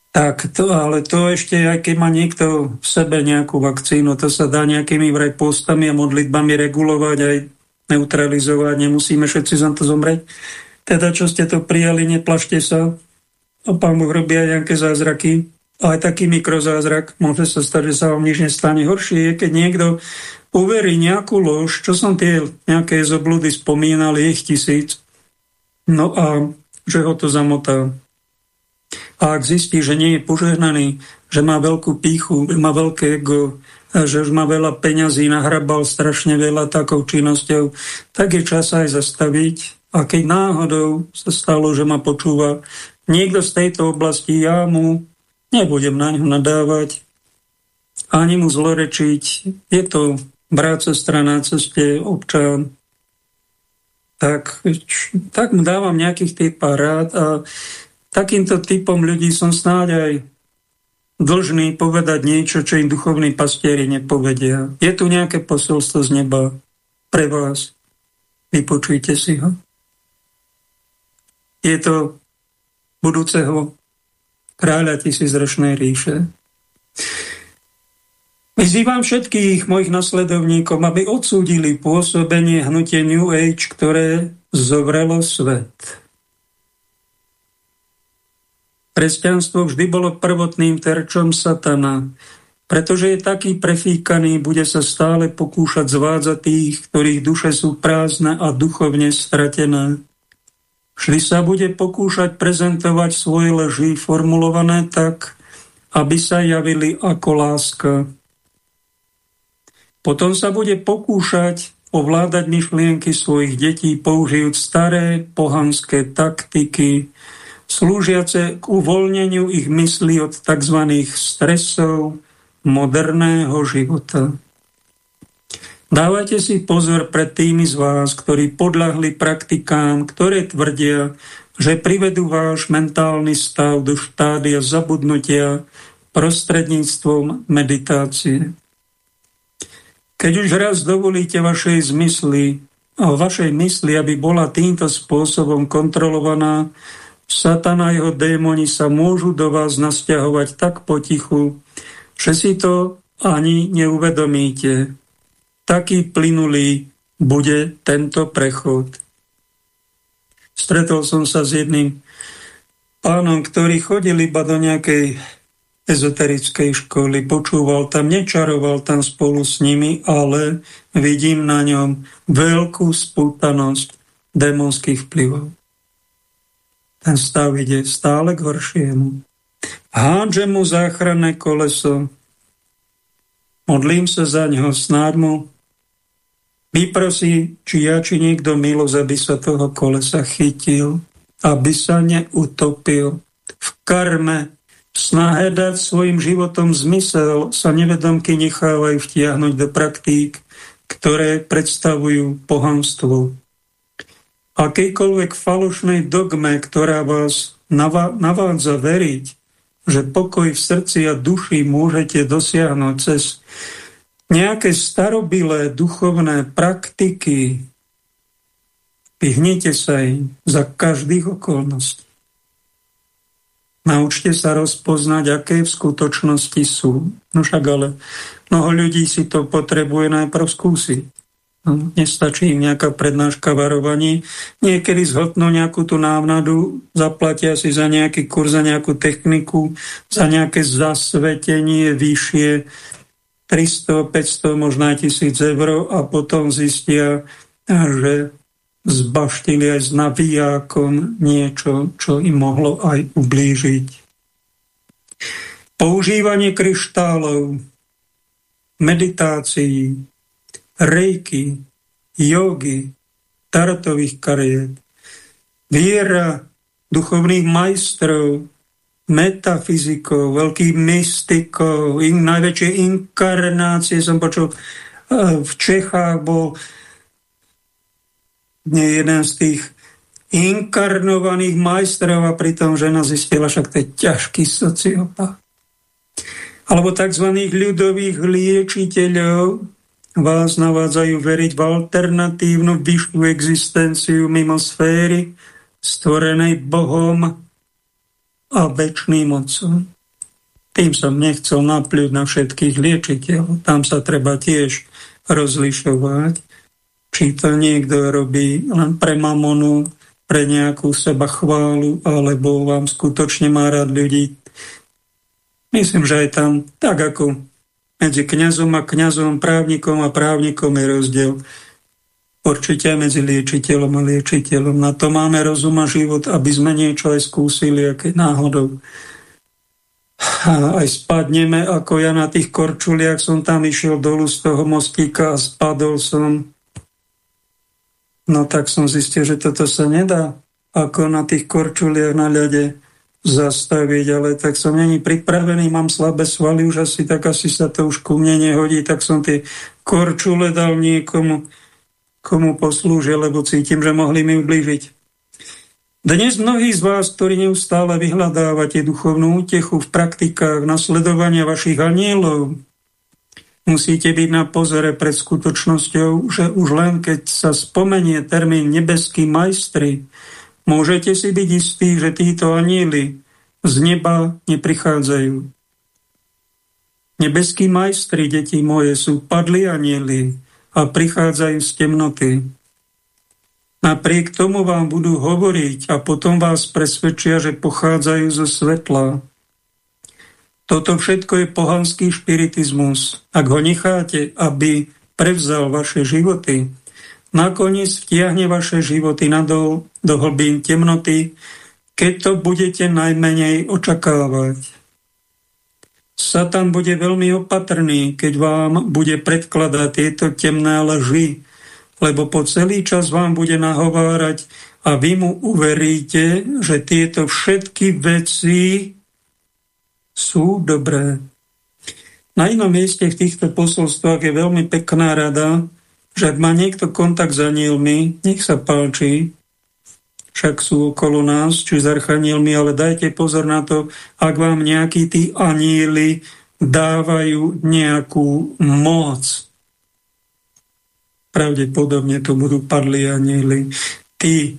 Tak to, ale to ešte, aj keď má niekto v sebe nejakú vakcínu, to sa dá nejakými vraj postami a modlitbami regulovať aj neutralizovať, nemusíme všetci za to zomrieť. Teda, čo ste to prijali, neplašte sa. A pán Boh robí aj nejaké zázraky. Aj taký mikrozázrak. Môže sa stať, že sa vám nič nestane. Horšie je, keď niekto uverí nejakú lož, čo som tie nejaké zobludy spomínal, ich tisíc. No a že ho to zamotá. A ak zistí, že nie je požehnaný, že má veľkú píchu, má veľké ego, že už má veľa peňazí, nahrabal strašne veľa takou činnosťou, tak je čas aj zastaviť. A keď náhodou sa stalo, že ma počúva niekto z tejto oblasti, ja mu nebudem na ňu nadávať, ani mu zlorečiť. Je to brat, sestra na ceste, občan. Tak, tak mu dávam nejakých tých rád a takýmto typom ľudí som snáď aj dlžní povedať niečo, čo im duchovní pastieri nepovedia. Je tu nejaké posolstvo z neba pre vás. Vypočujte si ho. Je to budúceho kráľa tisícročnej ríše. Vyzývam všetkých mojich nasledovníkov, aby odsúdili pôsobenie hnutie New Age, ktoré zovrelo svet. Kresťanstvo vždy bolo prvotným terčom satana, pretože je taký prefíkaný, bude sa stále pokúšať zvádzať tých, ktorých duše sú prázdne a duchovne stratené. Vždy sa bude pokúšať prezentovať svoje leži formulované tak, aby sa javili ako láska. Potom sa bude pokúšať ovládať myšlienky svojich detí, použijúc staré pohanské taktiky, slúžiace k uvoľneniu ich myslí od tzv. stresov moderného života. Dávajte si pozor pred tými z vás, ktorí podľahli praktikám, ktoré tvrdia, že privedú váš mentálny stav do štádia zabudnutia prostredníctvom meditácie. Keď už raz dovolíte vašej zmysly, vašej mysli, aby bola týmto spôsobom kontrolovaná, Satan a jeho démoni sa môžu do vás nasťahovať tak potichu, že si to ani neuvedomíte. Taký plynulý bude tento prechod. Stretol som sa s jedným pánom, ktorý chodil iba do nejakej ezoterickej školy, počúval tam, nečaroval tam spolu s nimi, ale vidím na ňom veľkú spútanosť démonských vplyvov ten stav ide stále k horšiemu. Hádže mu záchranné koleso, modlím sa za ňo, snáď mu vyprosí, či ja, či niekto milosť, aby sa toho kolesa chytil, aby sa neutopil v karme snahe dať svojim životom zmysel sa nevedomky nechávajú vtiahnuť do praktík, ktoré predstavujú pohanstvo. Akejkoľvek falošnej dogme, ktorá vás navádza veriť, že pokoj v srdci a duši môžete dosiahnuť cez nejaké starobilé duchovné praktiky, vyhnite sa im za každých okolností. Naučte sa rozpoznať, aké v skutočnosti sú. No však ale mnoho ľudí si to potrebuje najprv skúsiť. No, nestačí im nejaká prednáška varovaní. Niekedy zhotnú nejakú tú návnadu, zaplatia si za nejaký kurz, za nejakú techniku, za nejaké zasvetenie vyššie 300, 500, možno aj tisíc eur a potom zistia, že zbaštili aj s navijákom niečo, čo im mohlo aj ublížiť. Používanie kryštálov, meditácií, rejky, jogy, tarotových kariet, viera duchovných majstrov, metafyzikov, veľkých mystikov, in, najväčšie inkarnácie som počul eh, v Čechách, bol nie jeden z tých inkarnovaných majstrov a pritom žena zistila, však to je ťažký sociopat. Alebo tzv. ľudových liečiteľov vás navádzajú veriť v alternatívnu vyššiu existenciu mimo sféry, stvorenej Bohom a väčšným Otcom. Tým som nechcel napľúť na všetkých liečiteľov. Tam sa treba tiež rozlišovať či to niekto robí len pre mamonu, pre nejakú seba chválu, alebo vám skutočne má rád ľudí. Myslím, že aj tam, tak ako medzi kňazom a kňazom, právnikom a právnikom je rozdiel. Určite medzi liečiteľom a liečiteľom. Na to máme rozum a život, aby sme niečo aj skúsili, aké náhodou. A aj spadneme, ako ja na tých korčuliach som tam išiel dolu z toho mostíka a spadol som No tak som zistil, že toto sa nedá ako na tých korčuliach na ľade zastaviť, ale tak som není pripravený, mám slabé svaly už asi, tak asi sa to už ku mne nehodí, tak som tie korčule dal niekomu, komu poslúžia, lebo cítim, že mohli mi ublížiť. Dnes mnohí z vás, ktorí neustále vyhľadávate duchovnú útechu v praktikách nasledovania vašich anielov, Musíte byť na pozore pred skutočnosťou, že už len keď sa spomenie termín nebeský majstri, môžete si byť istí, že títo anieli z neba neprichádzajú. Nebeskí majstri, deti moje, sú padli anieli a prichádzajú z temnoty. Napriek tomu vám budú hovoriť a potom vás presvedčia, že pochádzajú zo svetla. Toto všetko je pohanský špiritizmus. Ak ho necháte, aby prevzal vaše životy, nakoniec vtiahne vaše životy nadol do hlbín temnoty, keď to budete najmenej očakávať. Satan bude veľmi opatrný, keď vám bude predkladať tieto temné lži, lebo po celý čas vám bude nahovárať a vy mu uveríte, že tieto všetky veci sú dobré. Na inom mieste v týchto posolstvách je veľmi pekná rada, že má niekto kontakt s anielmi, nech sa páči, však sú okolo nás, či s archanielmi, ale dajte pozor na to, ak vám nejakí tí anieli dávajú nejakú moc. Pravdepodobne to budú padli anieli. Tí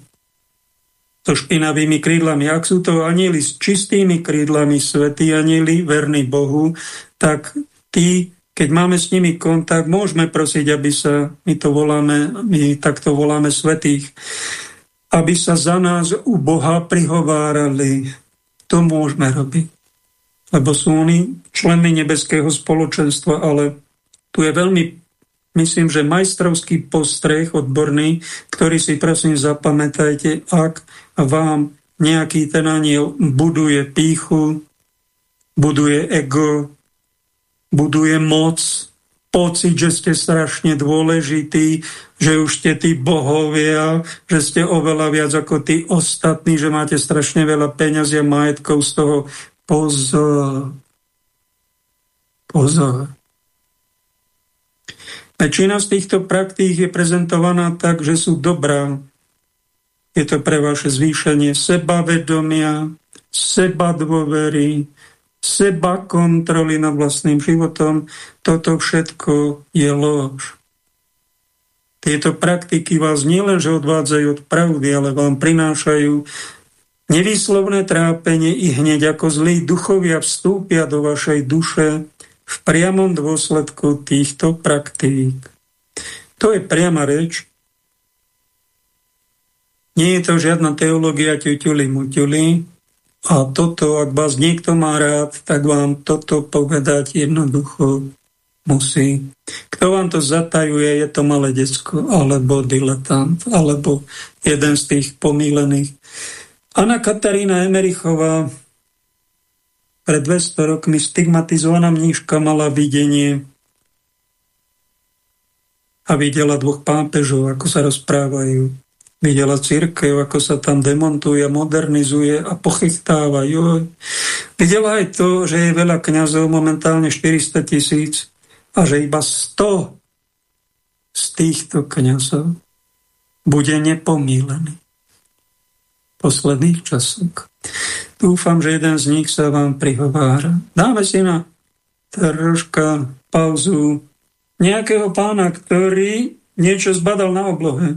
so špinavými krídlami. Ak sú to anieli s čistými krídlami, svetí anieli, verní Bohu, tak tí, keď máme s nimi kontakt, môžeme prosiť, aby sa, my to voláme, my takto voláme svetých, aby sa za nás u Boha prihovárali. To môžeme robiť. Lebo sú oni členmi nebeského spoločenstva, ale tu je veľmi myslím, že majstrovský postreh odborný, ktorý si prosím zapamätajte, ak vám nejaký ten aniel buduje píchu, buduje ego, buduje moc, pocit, že ste strašne dôležití, že už ste tí bohovia, že ste oveľa viac ako tí ostatní, že máte strašne veľa peňazí a majetkov z toho pozor. Pozor. Väčšina z týchto praktík je prezentovaná tak, že sú dobrá. Je to pre vaše zvýšenie sebavedomia, seba dôvery, seba kontroly nad vlastným životom. Toto všetko je lož. Tieto praktiky vás nielenže odvádzajú od pravdy, ale vám prinášajú nevýslovné trápenie i hneď ako zlí duchovia vstúpia do vašej duše v priamom dôsledku týchto praktík. To je priama reč. Nie je to žiadna teológia ťuťuli muťuli. A toto, ak vás niekto má rád, tak vám toto povedať jednoducho musí. Kto vám to zatajuje, je to malé decko, alebo diletant, alebo jeden z tých pomílených. Anna Katarína Emerichová pred 200 rokmi stigmatizovaná mníška mala videnie a videla dvoch pápežov, ako sa rozprávajú. Videla církev, ako sa tam demontuje, modernizuje a pochytáva. Joj. Videla aj to, že je veľa kňazov, momentálne 400 tisíc, a že iba 100 z týchto kňazov bude nepomílený v posledných časoch. Dúfam, že jeden z nich sa vám prihovára. Dáme si na troška pauzu nejakého pána, ktorý niečo zbadal na oblohe.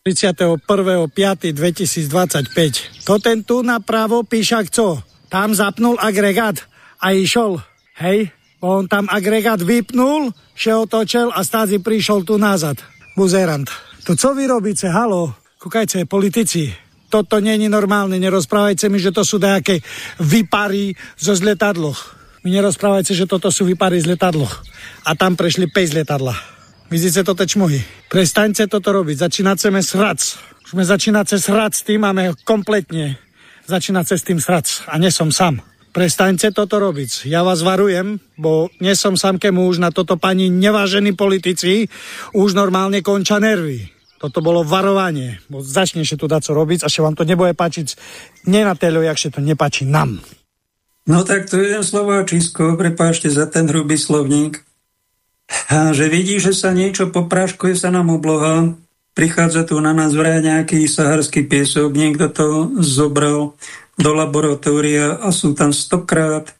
31.5.2025. To ten tu napravo píša co? Tam zapnul agregát a išol. Hej, on tam agregát vypnul, še otočil a stázi prišiel tu nazad. Buzerant. To co vy robíte? Halo? Kúkajte, politici toto není normálne, nerozprávajte mi, že to sú nejaké vypary zo z letadloch. Mi nerozprávajte, že toto sú vypary z letadloch. A tam prešli 5 letadla. Vidíte to čmohy. Prestaňte toto robiť. Začínate srac. Už sme začínate srac tým, máme kompletne začínate s tým srac. A nie som sám. Prestaňte toto robiť. Ja vás varujem, bo nie som sám kemu už na toto pani nevážení politici už normálne konča nervy. Toto bolo varovanie, bo začneš tu dať co robiť a že vám to nebude páčiť nie na telo, jak to nepáči nám. No tak to je jeden slováčisko, prepášte za ten hrubý slovník. A že vidí, že sa niečo popráškuje sa nám obloha, prichádza tu na nás vraj nejaký saharský piesok, niekto to zobral do laboratória a sú tam stokrát,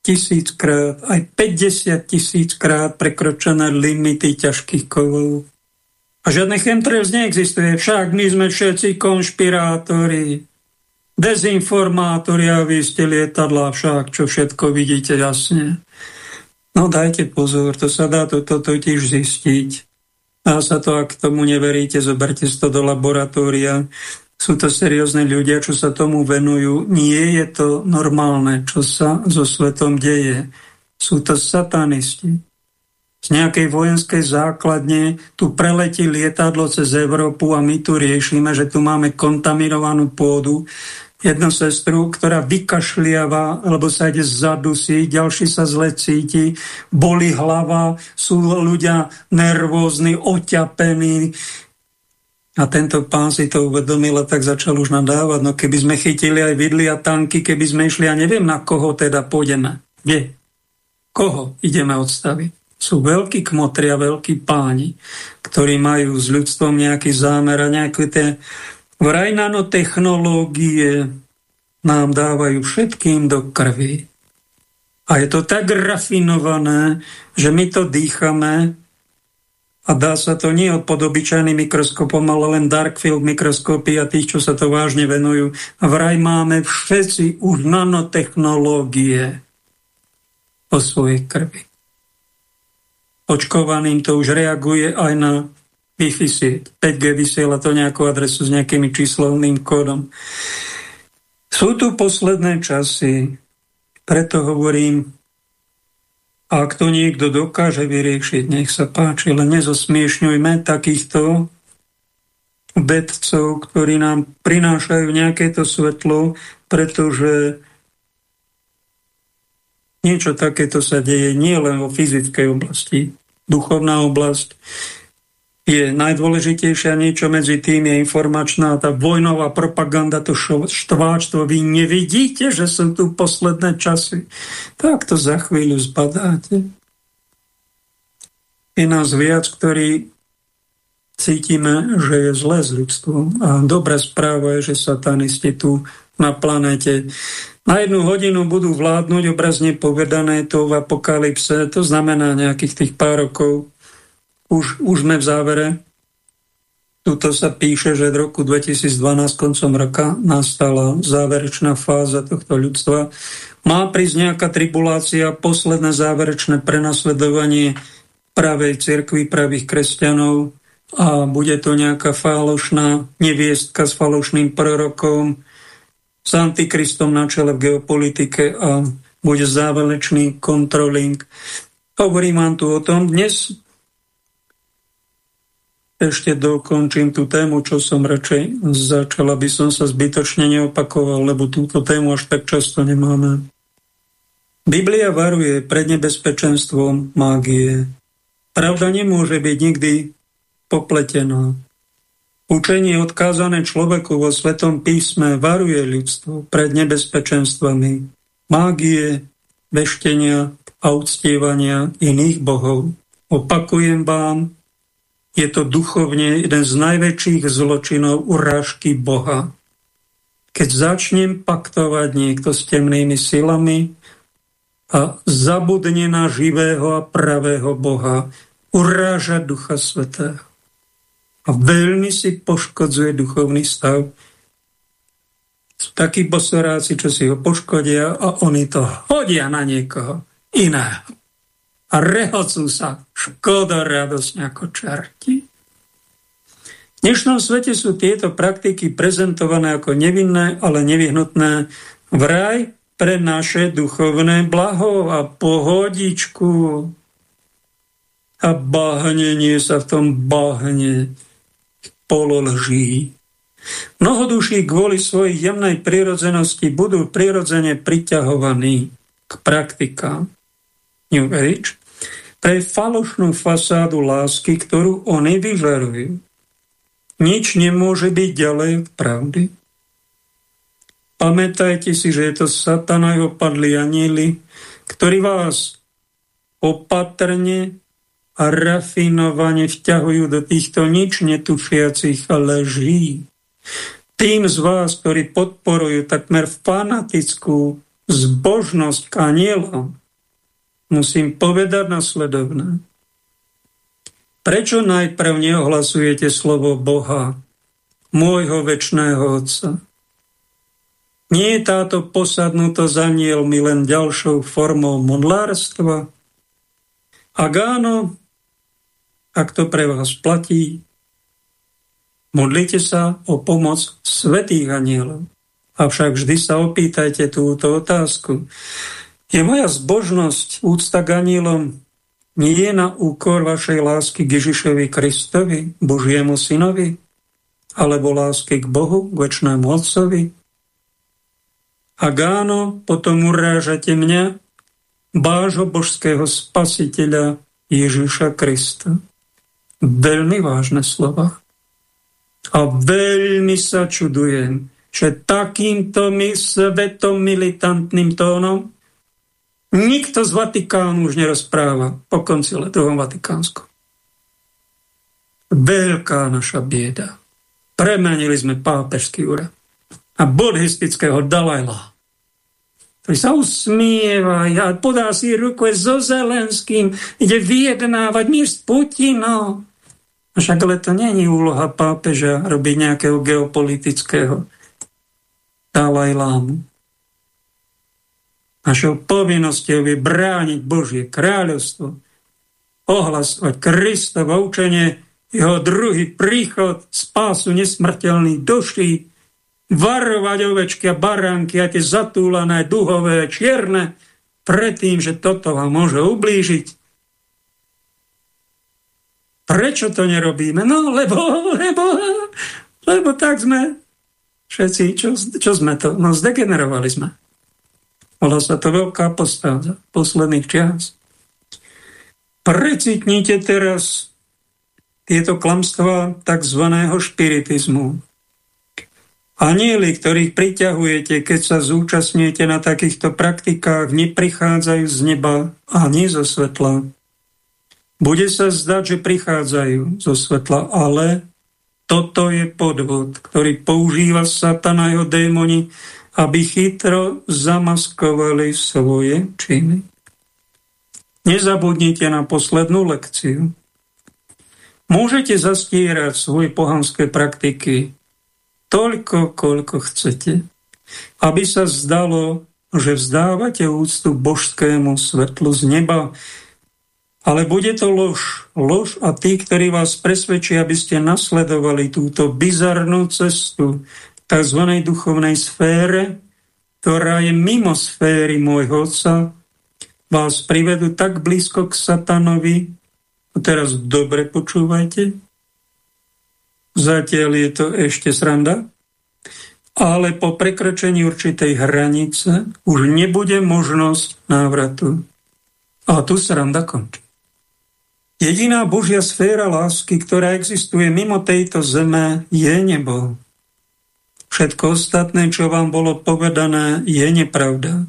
tisíckrát, aj 50 tisíckrát prekročené limity ťažkých kovov. A žiadny chemtrails neexistuje, však my sme všetci konšpirátori, dezinformátori a vy ste lietadla však, čo všetko vidíte jasne. No dajte pozor, to sa dá toto to totiž zistiť. A sa to, ak tomu neveríte, zoberte to do laboratória. Sú to seriózne ľudia, čo sa tomu venujú. Nie je to normálne, čo sa so svetom deje. Sú to satanisti z nejakej vojenskej základne tu preletí lietadlo cez Európu a my tu riešime, že tu máme kontaminovanú pôdu. Jednu sestru, ktorá vykašliava, alebo sa ide zadusiť, ďalší sa zle cíti, boli hlava, sú ľudia nervózni, oťapení. A tento pán si to uvedomil a tak začal už nadávať. No keby sme chytili aj vidly a tanky, keby sme išli, ja neviem, na koho teda pôjdeme. Kde? Koho ideme odstaviť? sú veľkí kmotri a veľkí páni, ktorí majú s ľudstvom nejaký zámer a nejaké tie vraj nanotechnológie nám dávajú všetkým do krvi. A je to tak rafinované, že my to dýchame a dá sa to nie pod obyčajným mikroskopom, ale len darkfield mikroskopy a tých, čo sa to vážne venujú. Vraj máme všetci už nanotechnológie o svojej krvi očkovaným to už reaguje aj na Wi-Fi sieť. 5G vysiela to nejakú adresu s nejakým číslovným kódom. Sú tu posledné časy, preto hovorím, ak to niekto dokáže vyriešiť, nech sa páči, len nezosmiešňujme takýchto vedcov, ktorí nám prinášajú nejaké to svetlo, pretože niečo takéto sa deje nie len vo fyzickej oblasti, duchovná oblasť je najdôležitejšia niečo medzi tým je informačná, tá vojnová propaganda, to štváčstvo. Vy nevidíte, že sú tu posledné časy. Tak to za chvíľu zbadáte. Je nás viac, ktorí cítime, že je zlé s ľudstvom. A dobrá správa je, že satanisti tu na planete na jednu hodinu budú vládnuť, obrazne povedané to v apokalypse, to znamená nejakých tých pár rokov, už, už sme v závere. Tuto sa píše, že v roku 2012 koncom roka nastala záverečná fáza tohto ľudstva. Má prísť nejaká tribulácia, posledné záverečné prenasledovanie pravej cirkvi, pravých kresťanov a bude to nejaká falošná neviestka s falošným prorokom, s antikristom na čele v geopolitike a bude záverečný kontroling. Hovorím vám tu o tom. Dnes ešte dokončím tú tému, čo som radšej začal, aby som sa zbytočne neopakoval, lebo túto tému až tak často nemáme. Biblia varuje pred nebezpečenstvom mágie. Pravda nemôže byť nikdy popletená. Učenie odkázané človeku vo Svetom písme varuje ľudstvo pred nebezpečenstvami mágie, veštenia a uctievania iných bohov. Opakujem vám, je to duchovne jeden z najväčších zločinov urážky Boha. Keď začnem paktovať niekto s temnými silami a zabudne na živého a pravého Boha, uráža Ducha Svetého. A veľmi si poškodzuje duchovný stav. Sú takí bosoráci, čo si ho poškodia a oni to hodia na niekoho iného a rehocú sa škoda radosť ako čarti. V dnešnom svete sú tieto praktiky prezentované ako nevinné, ale nevyhnutné vraj pre naše duchovné blaho a pohodičku. A bahnenie sa v tom bahne pololží. Mnoho duší kvôli svojej jemnej prirodzenosti budú prirodzene priťahovaní k praktikám. New Age, pre falošnú fasádu lásky, ktorú oni vyžarujú. Nič nemôže byť ďalej od pravdy. Pamätajte si, že je to satana jeho padli anieli, ktorí vás opatrne a rafinovane vťahujú do týchto nič netušiacich leží. Tým z vás, ktorí podporujú takmer fanatickú zbožnosť k anielom, musím povedať nasledovné. Prečo najprv neohlasujete slovo Boha, môjho väčšného Otca? Nie je táto posadnutosť anielmi len ďalšou formou modlárstva? Ak áno, ak to pre vás platí, modlite sa o pomoc svetých anielov. Avšak vždy sa opýtajte túto otázku. Je moja zbožnosť, úcta k nie je na úkor vašej lásky k Ježišovi Kristovi, Božiemu synovi, alebo lásky k Bohu, k väčšnému Otcovi? Ak áno, potom urážate mňa, bážo božského spasiteľa Ježiša Krista. Veľmi vážne slova. A veľmi sa čudujem, že takýmto my svetom militantným tónom Nikto z Vatikánu už nerozpráva po koncile druhom Vatikánskom. Veľká naša bieda. Premenili sme pápežský úrad a buddhistického Dalajla, ktorý sa usmieva a podá si ruku so Zelenským, ide vyjednávať mír s Putinom. Však ale to není úloha pápeža robiť nejakého geopolitického Dalajlámu. Našou povinnosťou je brániť Božie kráľovstvo, ohlasovať Kristovo učenie, jeho druhý príchod, spásu nesmrteľných duší, varovať ovečky a baránky a tie zatúlané, duhové, čierne, predtým, že toto vám môže ublížiť. Prečo to nerobíme? No, lebo, lebo, lebo tak sme všetci, čo, čo sme to? No, zdegenerovali sme. Bola sa to veľká postáza posledných čias. Precitnite teraz tieto klamstvá tzv. špiritizmu. Anieli, ktorých priťahujete, keď sa zúčastňujete na takýchto praktikách, neprichádzajú z neba ani zo svetla. Bude sa zdať, že prichádzajú zo svetla, ale toto je podvod, ktorý používa Satan a jeho démoni, aby chytro zamaskovali svoje činy. Nezabudnite na poslednú lekciu. Môžete zastierať svoje pohanské praktiky, toľko, koľko chcete, aby sa zdalo, že vzdávate úctu božskému svetlu z neba, ale bude to lož. Lož a tí, ktorí vás presvedčia, aby ste nasledovali túto bizarnú cestu tzv. duchovnej sfére, ktorá je mimo sféry môjho otca, vás privedú tak blízko k satanovi, a teraz dobre počúvajte, Zatiaľ je to ešte sranda, ale po prekročení určitej hranice už nebude možnosť návratu. A tu sranda končí. Jediná Božia sféra lásky, ktorá existuje mimo tejto zeme, je nebo. Všetko ostatné, čo vám bolo povedané, je nepravda.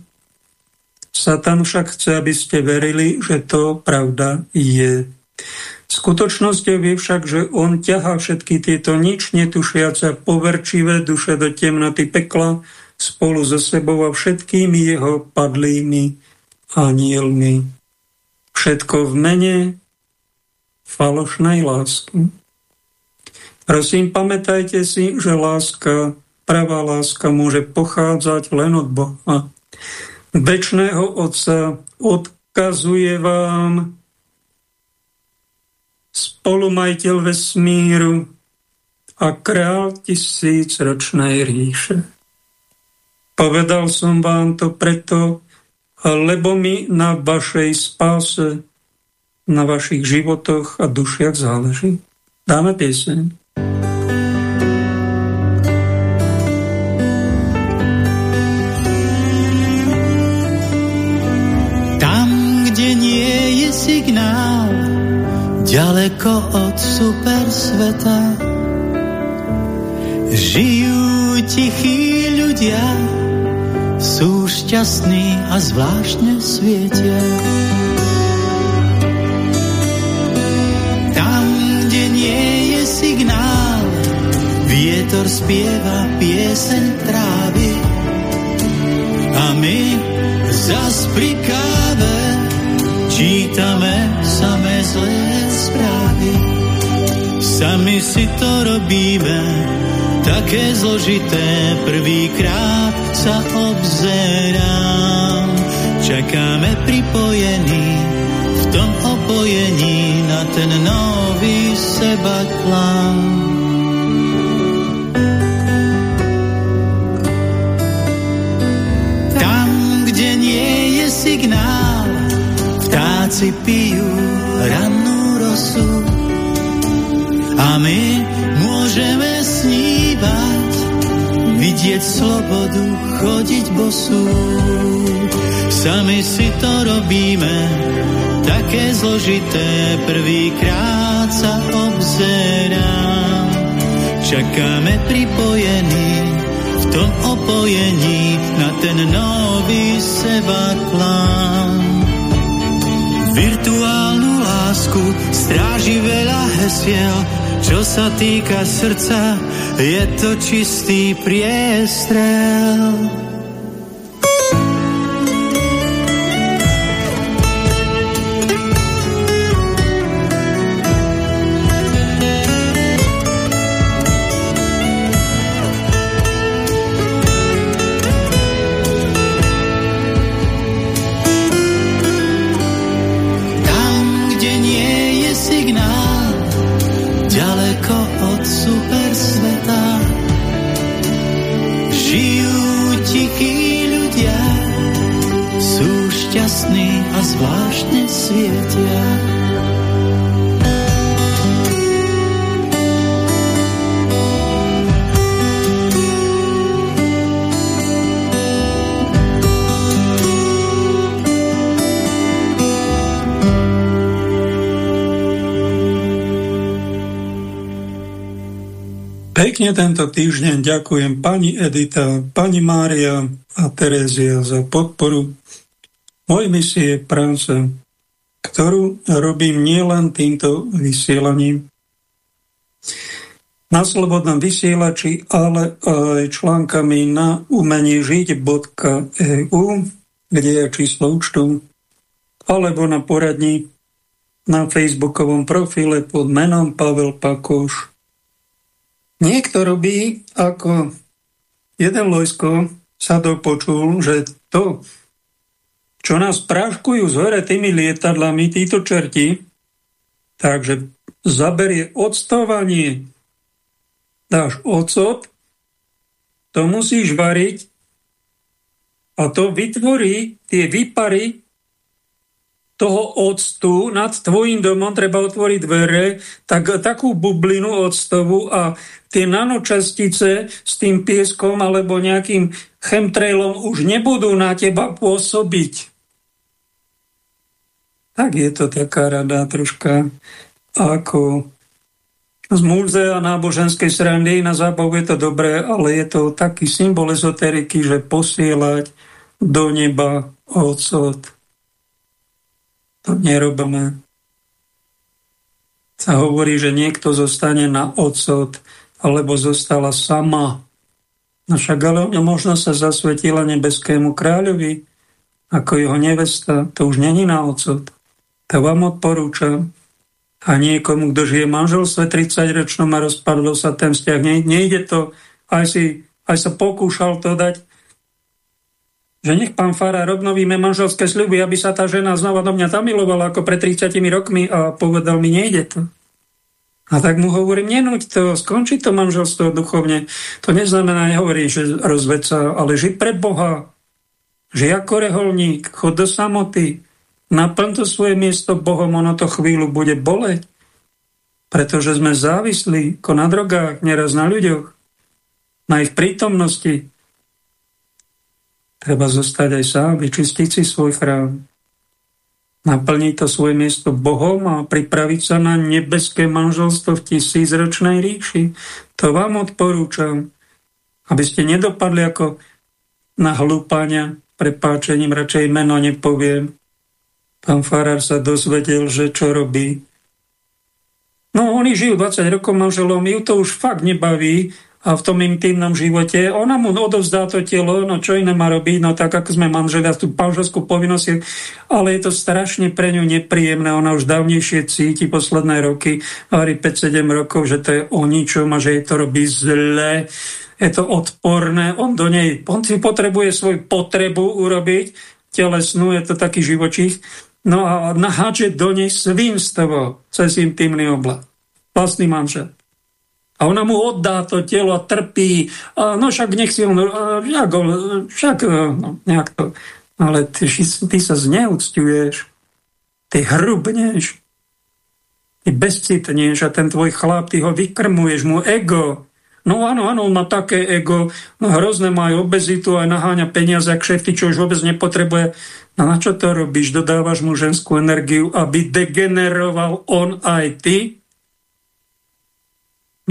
Satan však chce, aby ste verili, že to pravda je. Skutočnosťou je však, že on ťahá všetky tieto nič netušiace poverčivé duše do temnoty pekla spolu so sebou a všetkými jeho padlými anielmi. Všetko v mene falošnej lásky. Prosím, pamätajte si, že láska, pravá láska môže pochádzať len od Boha. Večného Otca odkazuje vám spolumajiteľ vesmíru a král tisícročnej ríše. Povedal som vám to preto, lebo mi na vašej spáse, na vašich životoch a dušiach záleží. Dáme pieseň. Ďaleko od super sveta. Žijú tichí ľudia, sú šťastní a zvláštne svietia. Tam, kde nie je signál, vietor spieva pieseň trávy a my zas pri káve čítame samé zlé správy. Sami si to robíme, také zložité, prvýkrát sa obzerám. Čakáme pripojení, v tom opojení na ten nový seba klám. Tam, kde nie je signál, vtáci pijú rannú rosu a my môžeme snívať, vidieť slobodu, chodiť bosú. Sami si to robíme, také zložité, prvýkrát sa obzerám. Čakáme pripojení, v tom opojení na ten nový seba klám. Virtuálnu lásku stráži veľa hesiel, čo sa týka srdca, je to čistý priestrel. Tento týždeň ďakujem pani Edita, pani Mária a Terézia za podporu mojej misie práce, ktorú robím nielen týmto vysielaním na slobodnom vysielači, ale aj článkami na umenie žiť.eu, kde je číslo účtu, alebo na poradní na facebookovom profile pod menom Pavel Pakoš. Niekto robí, ako jeden Lojsko sa dopočul, že to, čo nás práškujú z hore tými lietadlami, títo čerti, takže zaberie odstovanie, dáš ocot, to musíš variť a to vytvorí tie výpary toho octu nad tvojim domom treba otvoriť dvere, tak takú bublinu octovu a tie nanočastice s tým pieskom alebo nejakým chemtrailom už nebudú na teba pôsobiť. Tak je to taká rada troška ako z múzea náboženskej srandy na zábavu je to dobré, ale je to taký symbol ezoteriky, že posielať do neba ocot to nerobíme. Sa hovorí, že niekto zostane na odsod, alebo zostala sama. No však ale možno sa zasvetila nebeskému kráľovi, ako jeho nevesta, to už není na odsod. To vám odporúčam. A niekomu, kto žije manželstve 30-ročnom a rozpadlo sa ten vzťah, nejde to, aj, si, aj sa pokúšal to dať, že nech pán Fara obnovíme manželské sľuby, aby sa tá žena znova do mňa zamilovala ako pred 30 rokmi a povedal mi, nejde to. A tak mu hovorím, nenúť to, skončiť to manželstvo duchovne. To neznamená, nehovorím, že rozved sa, ale žiť pre Boha. Žij ako reholník, chod do samoty, naplň to svoje miesto Bohom, ono to chvíľu bude boleť. Pretože sme závislí, ako na drogách, neraz na ľuďoch, na ich prítomnosti, Treba zostať aj sám, vyčistiť si svoj chrám. Naplniť to svoje miesto Bohom a pripraviť sa na nebeské manželstvo v tisícročnej ríši. To vám odporúčam, aby ste nedopadli ako na hlúpania, prepáčením radšej meno nepoviem. Pán Farar sa dozvedel, že čo robí. No, oni žijú 20 rokov manželom, ju to už fakt nebaví, a v tom intimnom živote. Ona mu odovzdá to telo, no čo iné má robiť, no tak ako sme manželia, tú paužovskú povinnosť, ale je to strašne pre ňu nepríjemné. Ona už dávnejšie cíti posledné roky, hovorí 5-7 rokov, že to je o ničom a že jej to robí zle, je to odporné. On do nej, on si potrebuje svoju potrebu urobiť, telesnú, je to taký živočích, no a naháče do nej svinstvo cez intimný oblak. Vlastný manžel. A ona mu oddá to telo a trpí. A no však nech si on... Však, však no, nejak to... Ale ty, ty sa zneúctuješ. Ty hrubneš. Ty bezcitneš a ten tvoj chlap, ty ho vykrmuješ, mu ego. No áno, áno, on má také ego, no hrozné má aj obezitu, aj naháňa peniaze a kšefty, čo už vôbec nepotrebuje. No na čo to robíš? Dodávaš mu ženskú energiu, aby degeneroval on aj ty?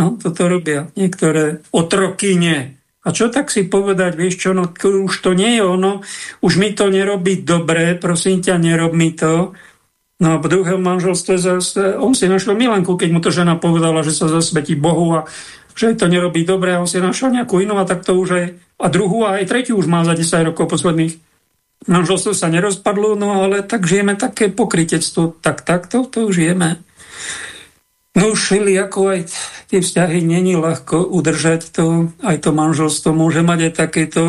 No, toto robia niektoré otrokyne. A čo tak si povedať, vieš čo, no už to nie je ono, už mi to nerobí dobre, prosím ťa, nerob mi to. No a v druhom manželstve zase, on si našiel Milanku, keď mu to žena povedala, že sa zasvetí Bohu a že to nerobí dobre a on si našiel nejakú inú a tak to už aj, a druhú a aj tretiu už má za 10 rokov posledných. Manželstvo sa nerozpadlo, no ale tak žijeme také pokrytectvo, tak takto to žijeme. No šili, ako aj tie vzťahy není ľahko udržať to, aj to manželstvo môže mať aj takéto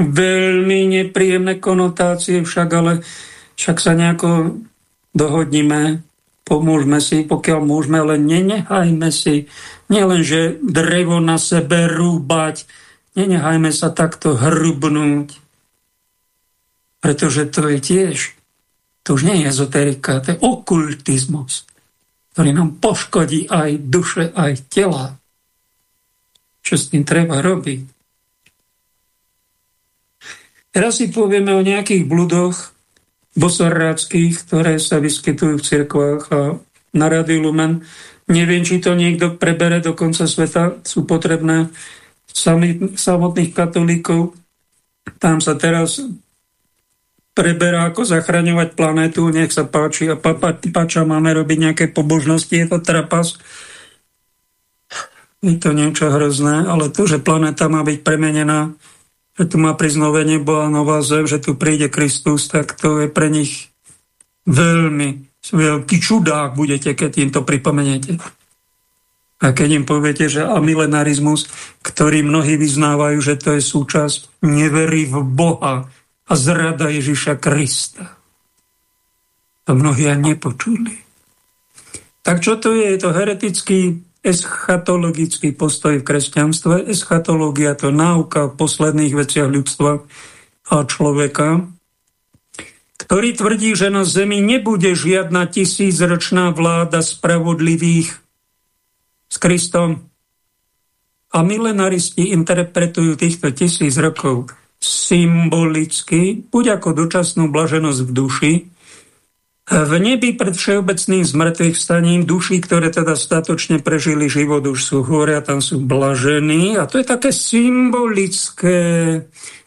veľmi nepríjemné konotácie, však ale však sa nejako dohodníme, pomôžme si, pokiaľ môžeme, ale nenehajme si nielenže drevo na sebe rúbať, nenehajme sa takto hrubnúť, pretože to je tiež, to už nie je ezoterika, to je okultizmus ktorý nám poškodí aj duše, aj tela. Čo s tým treba robiť? Teraz si povieme o nejakých bludoch bosoráckých, ktoré sa vyskytujú v cirkvách a na Radiu Lumen Neviem, či to niekto prebere do konca sveta. Sú potrebné samotných katolíkov. Tam sa teraz preberá, ako zachraňovať planétu. Nech sa páči. A papa, páča, máme robiť nejaké pobožnosti. Je to trapas. Je to niečo hrozné, ale to, že planéta má byť premenená, že tu má prísť nové nebo a nová zem, že tu príde Kristus, tak to je pre nich veľmi veľký čudák budete, keď im to pripomeniete. A keď im poviete, že amilenarizmus, ktorý mnohí vyznávajú, že to je súčasť nevery v Boha a zrada Ježiša Krista. To mnohí ani nepočuli. Tak čo to je? Je to heretický eschatologický postoj v kresťanstve. Eschatológia to náuka v posledných veciach ľudstva a človeka, ktorý tvrdí, že na Zemi nebude žiadna tisícročná vláda spravodlivých s Kristom. A milenaristi interpretujú týchto tisíc rokov symbolicky, buď ako dočasnú blaženosť v duši, v nebi pred všeobecným zmrtvých staním duší, ktoré teda statočne prežili život, už sú hore a tam sú blažení. A to je také symbolické.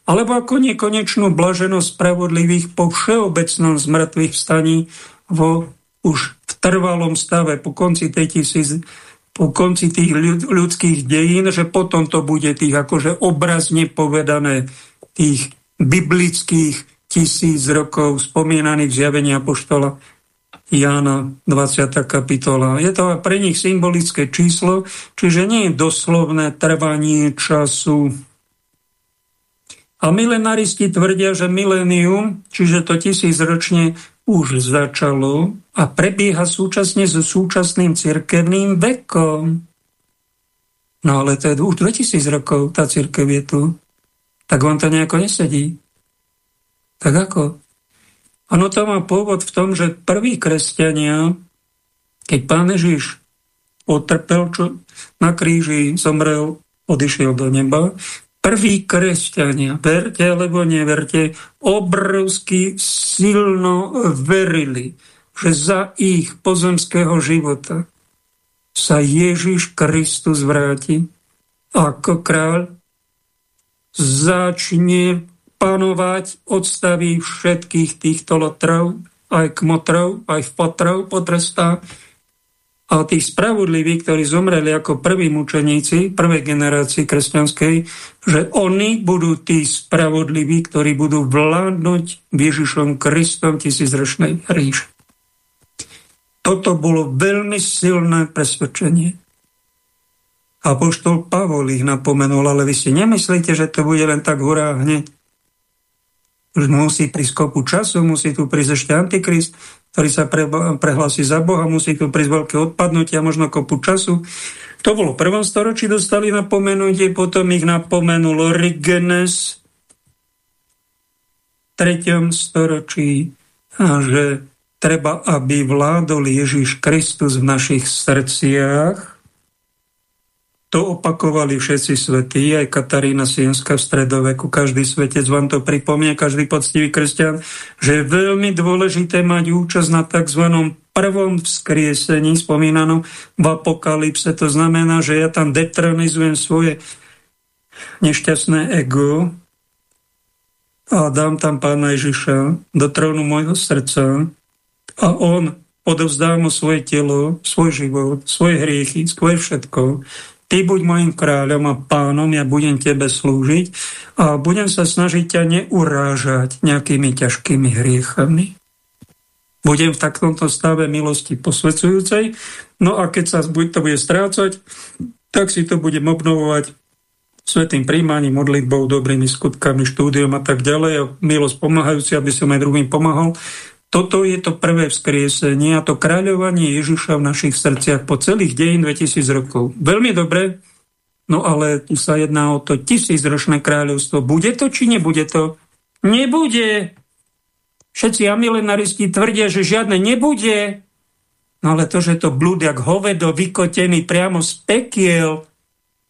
Alebo ako nekonečnú blaženosť spravodlivých po všeobecnom zmrtvých staní vo už v trvalom stave po konci tej tisíc, po konci tých ľudských dejín, že potom to bude tých akože obrazne povedané tých biblických tisíc rokov spomínaných zjavení Apoštola Jána 20. kapitola. Je to pre nich symbolické číslo, čiže nie je doslovné trvanie času. A milenaristi tvrdia, že milénium, čiže to tisícročne už začalo a prebieha súčasne so súčasným cirkevným vekom. No ale to je už 2000 rokov, tá cirkev je tu. Tak vám to nejako nesedí. Tak ako? Ono to má pôvod v tom, že prví kresťania, keď pán Ježiš potrpel čo na kríži, zomrel, odišiel do neba, prví kresťania, verte alebo neverte, obrovsky silno verili, že za ich pozemského života sa Ježiš Kristus vráti ako kráľ, začne panovať, odstaví všetkých týchto lotrov, aj kmotrov, aj fotrov potrestá. A tí spravodliví, ktorí zomreli ako prví mučeníci prvej generácii kresťanskej, že oni budú tí spravodliví, ktorí budú vládnuť Ježišom Kristom tisícročnej ríši. Toto bolo veľmi silné presvedčenie. Apoštol Pavol ich napomenul, ale vy si nemyslíte, že to bude len tak hurá hneď musí prísť kopu času, musí tu prísť ešte Antikrist, ktorý sa pre, prehlási za Boha, musí tu prísť veľké odpadnutia, možno kopu času. To bolo v prvom storočí, dostali napomenutie, potom ich napomenul Origenes v treťom storočí, a že treba, aby vládol Ježiš Kristus v našich srdciach, to opakovali všetci svetí, aj Katarína Sienská v stredoveku, každý svetec vám to pripomnie, každý poctivý kresťan, že je veľmi dôležité mať účasť na tzv. prvom vzkriesení, spomínanom v apokalypse. To znamená, že ja tam detronizujem svoje nešťastné ego a dám tam pána Ježiša do trónu môjho srdca a on odovzdá mu svoje telo, svoj život, svoje hriechy, svoje všetko Ty buď môjim kráľom a pánom, ja budem tebe slúžiť a budem sa snažiť ťa neurážať nejakými ťažkými hriechami. Budem v takomto stave milosti posvedzujúcej, no a keď sa to bude strácať, tak si to budem obnovovať svetým príjmaním, modlitbou, dobrými skutkami, štúdiom a tak ďalej a milosť pomáhajúci, aby som aj druhým pomohol. Toto je to prvé vzkriesenie a to kráľovanie Ježiša v našich srdciach po celých dejín 2000 rokov. Veľmi dobre, no ale tu sa jedná o to tisícročné kráľovstvo. Bude to, či nebude to? Nebude. Všetci amilenaristi tvrdia, že žiadne nebude. No ale to, že to blúd jak hovedo vykotený priamo z pekiel,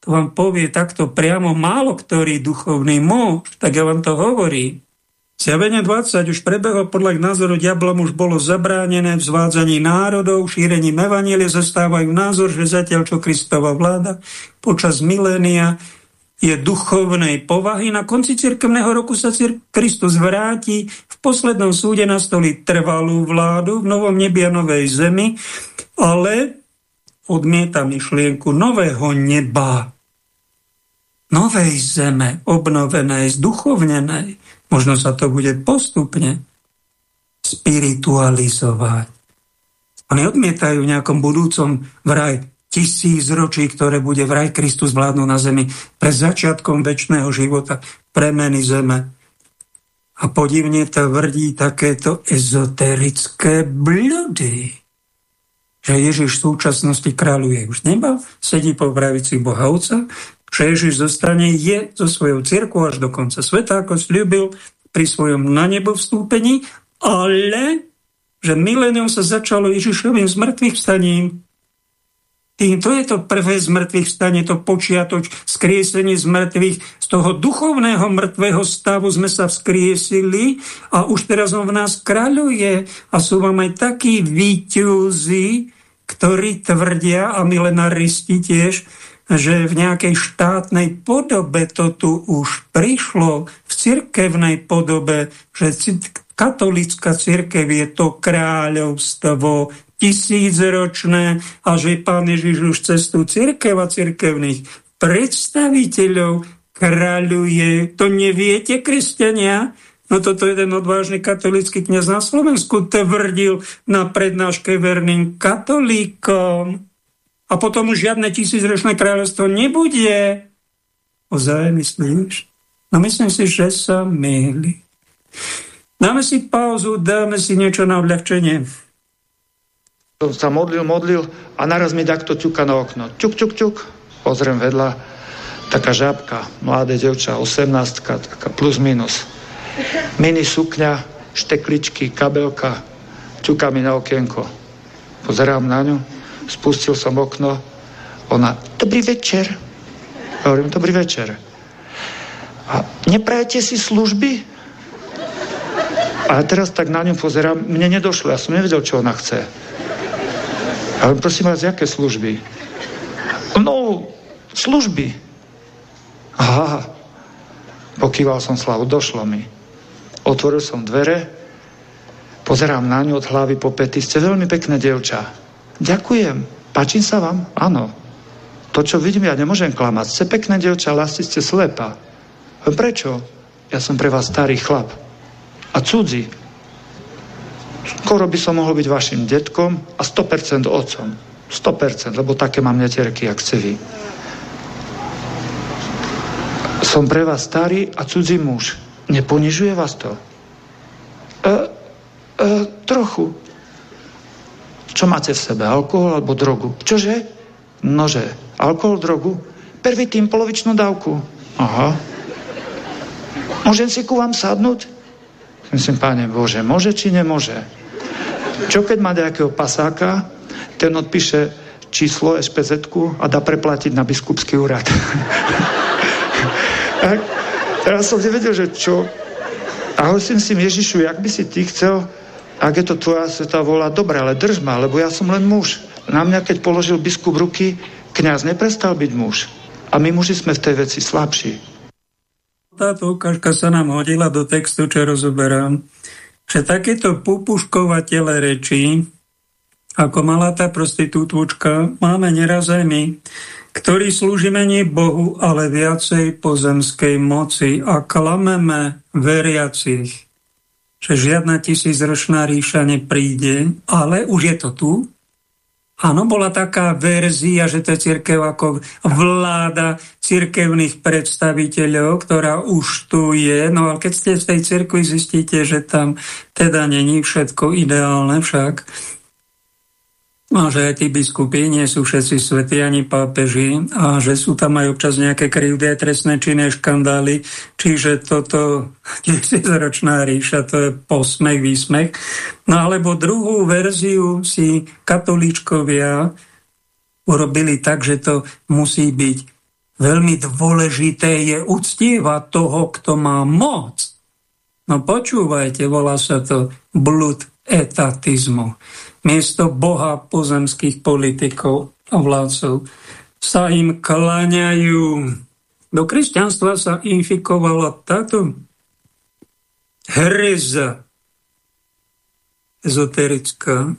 to vám povie takto priamo málo ktorý duchovný muž, tak ja vám to hovorím. Zjavenie 20 už prebehlo podľa názoru diablom už bolo zabránené v zvádzaní národov, šírením evanielie zastávajú názor, že zatiaľ čo Kristova vláda počas milénia je duchovnej povahy. Na konci cirkevného roku sa Kristus vráti v poslednom súde na stoli trvalú vládu v novom nebi a novej zemi, ale odmieta myšlienku nového neba, novej zeme, obnovenej, zduchovnenej. Možno sa to bude postupne spiritualizovať. Oni odmietajú v nejakom budúcom vraj tisíc ročí, ktoré bude vraj Kristus vládnuť na zemi pre začiatkom väčšného života, premeny zeme. A podivne tvrdí takéto ezoterické bludy, že Ježiš v súčasnosti kráľuje už neba, sedí po pravici Boha Otca, že Ježiš zostane je so svojou cirkvou až do konca sveta, ako slúbil pri svojom na nebo vstúpení, ale že milénium sa začalo Ježišovým zmrtvých vstaním tým, to je to prvé z mŕtvych stane, to počiatoč, skriesenie z mŕtvych. Z toho duchovného mŕtvého stavu sme sa vzkriesili a už teraz on v nás kráľuje. A sú vám aj takí výťuzi, ktorí tvrdia, a milenaristi tiež, že v nejakej štátnej podobe to tu už prišlo, v cirkevnej podobe, že katolická cirkev je to kráľovstvo, tisícročné a že pán Ježiš už cestu církev a církevných predstaviteľov kráľuje. To neviete, kresťania? No toto jeden odvážny katolický kniaz na Slovensku tvrdil na prednáške verným katolíkom. A potom už žiadne tisícročné kráľovstvo nebude. Ozaj, myslíš? No myslím si, že sa myhli. Dáme si pauzu, dáme si niečo na odľahčenie som sa modlil, modlil a naraz mi takto ťuka na okno. Ťuk, ťuk, ťuk. Pozriem vedľa, taká žabka, mladé devča, 18 taká plus minus. Mini sukňa, štekličky, kabelka, ťuka mi na okienko. Pozerám na ňu, spustil som okno, ona, dobrý večer. Hovorím, dobrý večer. A neprajete si služby? A teraz tak na ňu pozerám, mne nedošlo, ja som nevedel, čo ona chce. Ale prosím vás, jaké služby? No, služby. Aha, pokýval som slavu, došlo mi. Otvoril som dvere, pozerám na ňu od hlavy po pety, ste veľmi pekné dievča. Ďakujem, páčim sa vám? Áno. To, čo vidím, ja nemôžem klamať. Ste pekné dievča, ale asi ste slepa. Prečo? Ja som pre vás starý chlap. A cudzí. Skoro by som mohol byť vašim detkom a 100% otcom. 100%, lebo také mám netierky, jak chce vy. Som pre vás starý a cudzí muž. Neponižuje vás to? E, e, trochu. Čo máte v sebe? Alkohol alebo drogu? Čože? Nože. Alkohol, drogu? tým polovičnú dávku. Aha. Môžem si ku vám sadnúť? Myslím, páne Bože, môže či nemôže? Čo keď má nejakého pasáka, ten odpíše číslo SPZ a dá preplatiť na biskupský úrad. <laughs> teraz som nevedel, že čo. A hovorím si Ježišu, jak by si ty chcel, ak je to tvoja sveta vola, dobre, ale drž ma, lebo ja som len muž. Na mňa, keď položil biskup ruky, kňaz neprestal byť muž. A my muži sme v tej veci slabší. Táto ukážka sa nám hodila do textu, čo rozoberám, že takéto pupuškovatele rečí, ako malá tá prostitútvočka, máme neraz aj my, ktorí slúžime nie Bohu, ale viacej pozemskej moci a klameme veriacich, že žiadna tisícročná ríša nepríde, ale už je to tu, Áno, bola taká verzia, že to je církev ako vláda církevných predstaviteľov, ktorá už tu je. No ale keď ste v tej cirkvi zistíte, že tam teda není všetko ideálne však, a že aj tí biskupy nie sú všetci svätí ani pápeži a že sú tam aj občas nejaké krivdy a trestné činné škandály. Čiže toto <laughs> tisícročná ríša, to je posmech, výsmech. No alebo druhú verziu si katolíčkovia urobili tak, že to musí byť veľmi dôležité je uctievať toho, kto má moc No počúvajte, volá sa to blud etatizmu. Miesto Boha pozemských politikov a vládcov sa im klaňajú. Do kresťanstva sa infikovala táto hereza ezoterická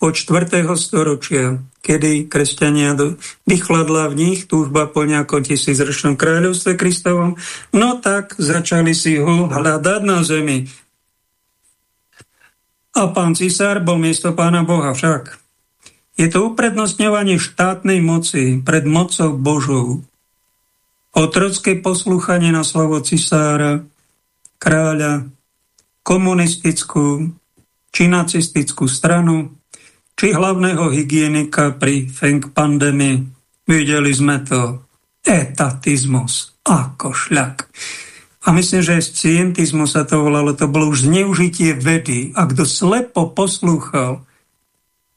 od 4. storočia, kedy kresťania vychladla v nich túžba po nejakom tisícročnom kráľovstve Kristovom, no tak začali si ho hľadať na zemi. A pán cisár bol miesto pána Boha však. Je to uprednostňovanie štátnej moci pred mocou Božou. Otrocké poslúchanie na slovo cisára, kráľa, komunistickú či nacistickú stranu, či hlavného hygienika pri feng pandémii. Videli sme to. Etatizmus ako šľak. A myslím, že scientizmus sa to volalo, to bolo už zneužitie vedy. A kto slepo poslúchal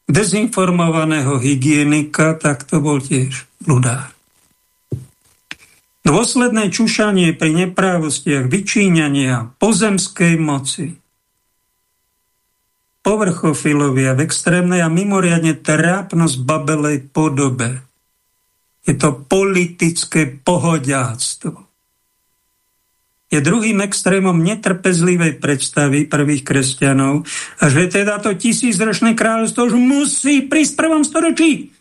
dezinformovaného hygienika, tak to bol tiež ľudár. Dôsledné čušanie pri neprávostiach, vyčíňania pozemskej moci, povrchofilovia v extrémnej a mimoriadne trápnosť babelej podobe. Je to politické pohodiáctvo. Je druhým extrémom netrpezlivej predstavy prvých kresťanov a že teda to tisícročné kráľovstvo už musí prísť v prvom storočí.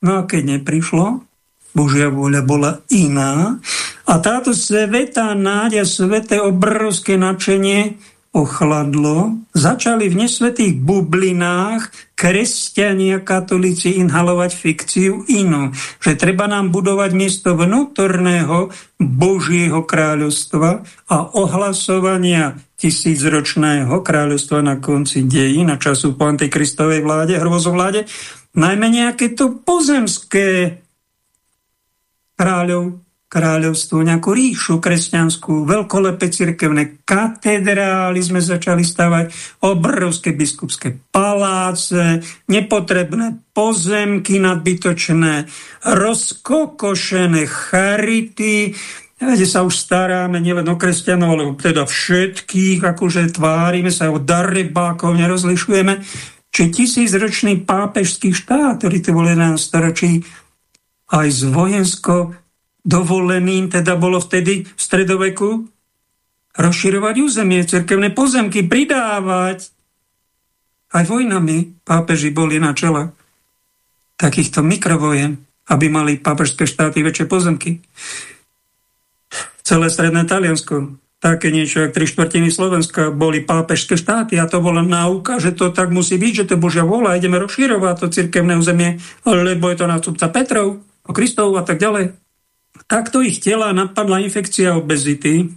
No a keď neprišlo, Božia vôľa bola iná a táto svetá nádej, sveté obrovské nadšenie ochladlo, začali v nesvetých bublinách kresťania, katolíci inhalovať fikciu inú, že treba nám budovať miesto vnútorného Božieho kráľovstva a ohlasovania tisícročného kráľovstva na konci dejí, na času po antikristovej vláde, hrvozovláde, najmä nejaké to pozemské kráľov kráľovstvo, nejakú ríšu kresťanskú, veľkolepé cirkevné katedrály sme začali stavať, obrovské biskupské paláce, nepotrebné pozemky nadbytočné, rozkokošené charity, kde sa už staráme nielen o kresťanov, ale teda všetkých, akože tvárime sa, o darebákov nerozlišujeme, či tisícročný pápežský štát, ktorý to bol 11 storočí, aj z vojensko dovoleným teda bolo vtedy v stredoveku rozširovať územie, cerkevné pozemky, pridávať. Aj vojnami pápeži boli na čele takýchto mikrovojen, aby mali pápežské štáty väčšie pozemky. Celé stredné Taliansko, také niečo, ako tri štvrtiny Slovenska, boli pápežské štáty a to bola náuka, že to tak musí byť, že to Božia vôľa, ideme rozširovať to cirkevné územie, lebo je to nástupca Petrov, Kristov a tak ďalej. Takto ich tela napadla infekcia obezity,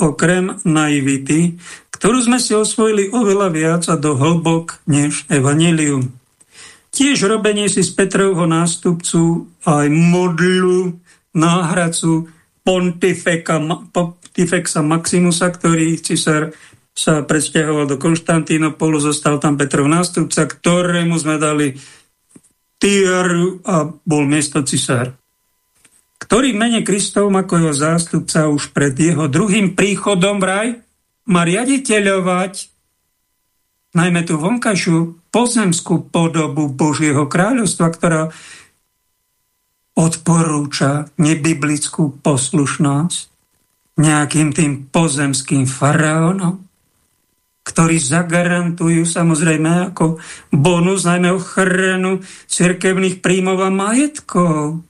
okrem naivity, ktorú sme si osvojili oveľa viac a do hlbok než evanelium. Tiež robenie si z Petrovho nástupcu aj modlu, náhradcu pontifeka, pontifexa Maximusa, ktorý cisár sa presťahoval do Konštantínopolu, zostal tam Petrov nástupca, ktorému sme dali tiaru a bol miesto cisár ktorý v mene Kristovom ako jeho zástupca už pred jeho druhým príchodom vraj má riaditeľovať najmä tú vonkajšiu pozemskú podobu Božieho kráľovstva, ktorá odporúča nebiblickú poslušnosť nejakým tým pozemským faraónom, ktorí zagarantujú samozrejme ako bonus najmä ochranu cirkevných príjmov a majetkov.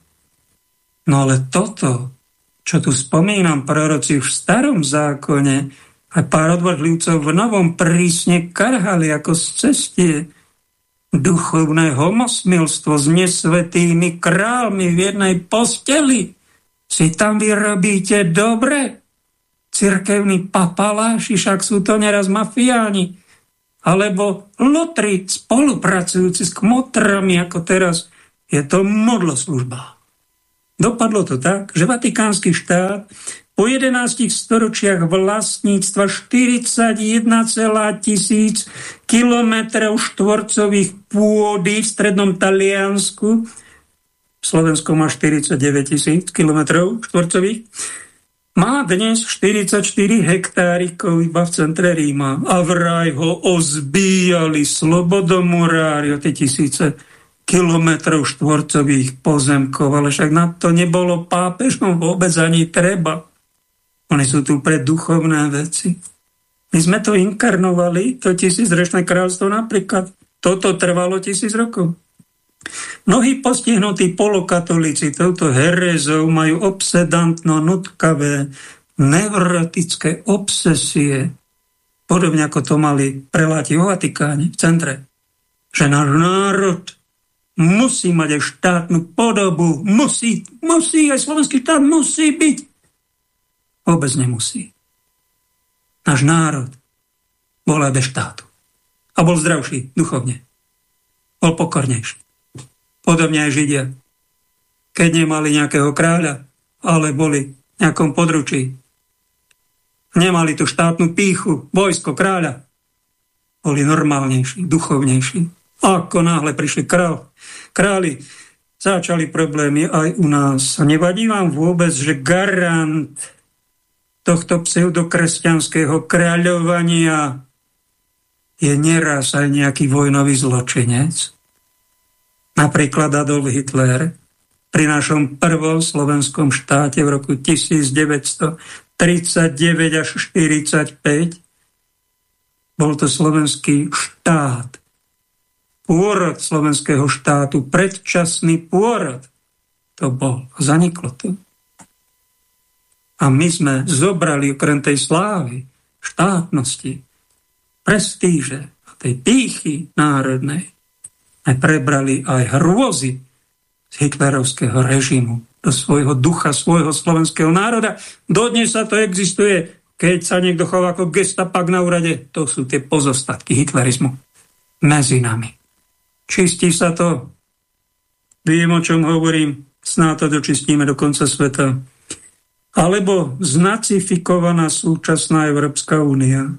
No ale toto, čo tu spomínam proroci v starom zákone, a pár odvodlivcov v novom prísne karhali ako z cestie. Duchovné homosmilstvo s nesvetými králmi v jednej posteli. Si tam vyrobíte dobre? Cirkevní papaláši, však sú to neraz mafiáni. Alebo lotri spolupracujúci s kmotrami, ako teraz. Je to modloslužba. Dopadlo to tak, že Vatikánsky štát po 11 storočiach vlastníctva 41 tisíc kilometrov štvorcových pôdy v strednom Taliansku, Slovensko má 49 tisíc kilometrov štvorcových, má dnes 44 hektárikov iba v centre Ríma. A vraj ho ozbíjali slobodomurári o tie tisíce kilometrov štvorcových pozemkov, ale však na to nebolo pápežom vôbec ani treba. Oni sú tu pre duchovné veci. My sme to inkarnovali, to tisícročné kráľstvo napríklad. Toto trvalo tisíc rokov. Mnohí postihnutí polokatolíci touto herezou majú obsedantno nutkavé neurotické obsesie, podobne ako to mali preláti vo Vatikáne, v centre, že náš národ musí mať aj štátnu podobu, musí, musí, aj slovenský štát musí byť. Vôbec nemusí. Náš národ bol aj bez štátu. A bol zdravší duchovne. Bol pokornejší podobne aj Židia. Keď nemali nejakého kráľa, ale boli v nejakom područí. Nemali tu štátnu píchu, vojsko kráľa. Boli normálnejší, duchovnejší. Ako náhle prišli král, králi, začali problémy aj u nás. A nevadí vám vôbec, že garant tohto pseudokresťanského kráľovania je neraz aj nejaký vojnový zločinec? Napríklad Adolf Hitler pri našom prvom slovenskom štáte v roku 1939 až 45 bol to slovenský štát. Pôrod slovenského štátu, predčasný pôrod. To bol. Zaniklo to. A my sme zobrali okrem tej slávy, štátnosti, prestíže a tej pýchy národnej, aj prebrali aj hrôzy z hitlerovského režimu do svojho ducha, svojho slovenského národa. Dodnes sa to existuje, keď sa niekto chová ako gestapak na úrade. To sú tie pozostatky hitlerizmu medzi nami. Čistí sa to. Viem, o čom hovorím. Snáď to dočistíme do konca sveta. Alebo znacifikovaná súčasná Európska únia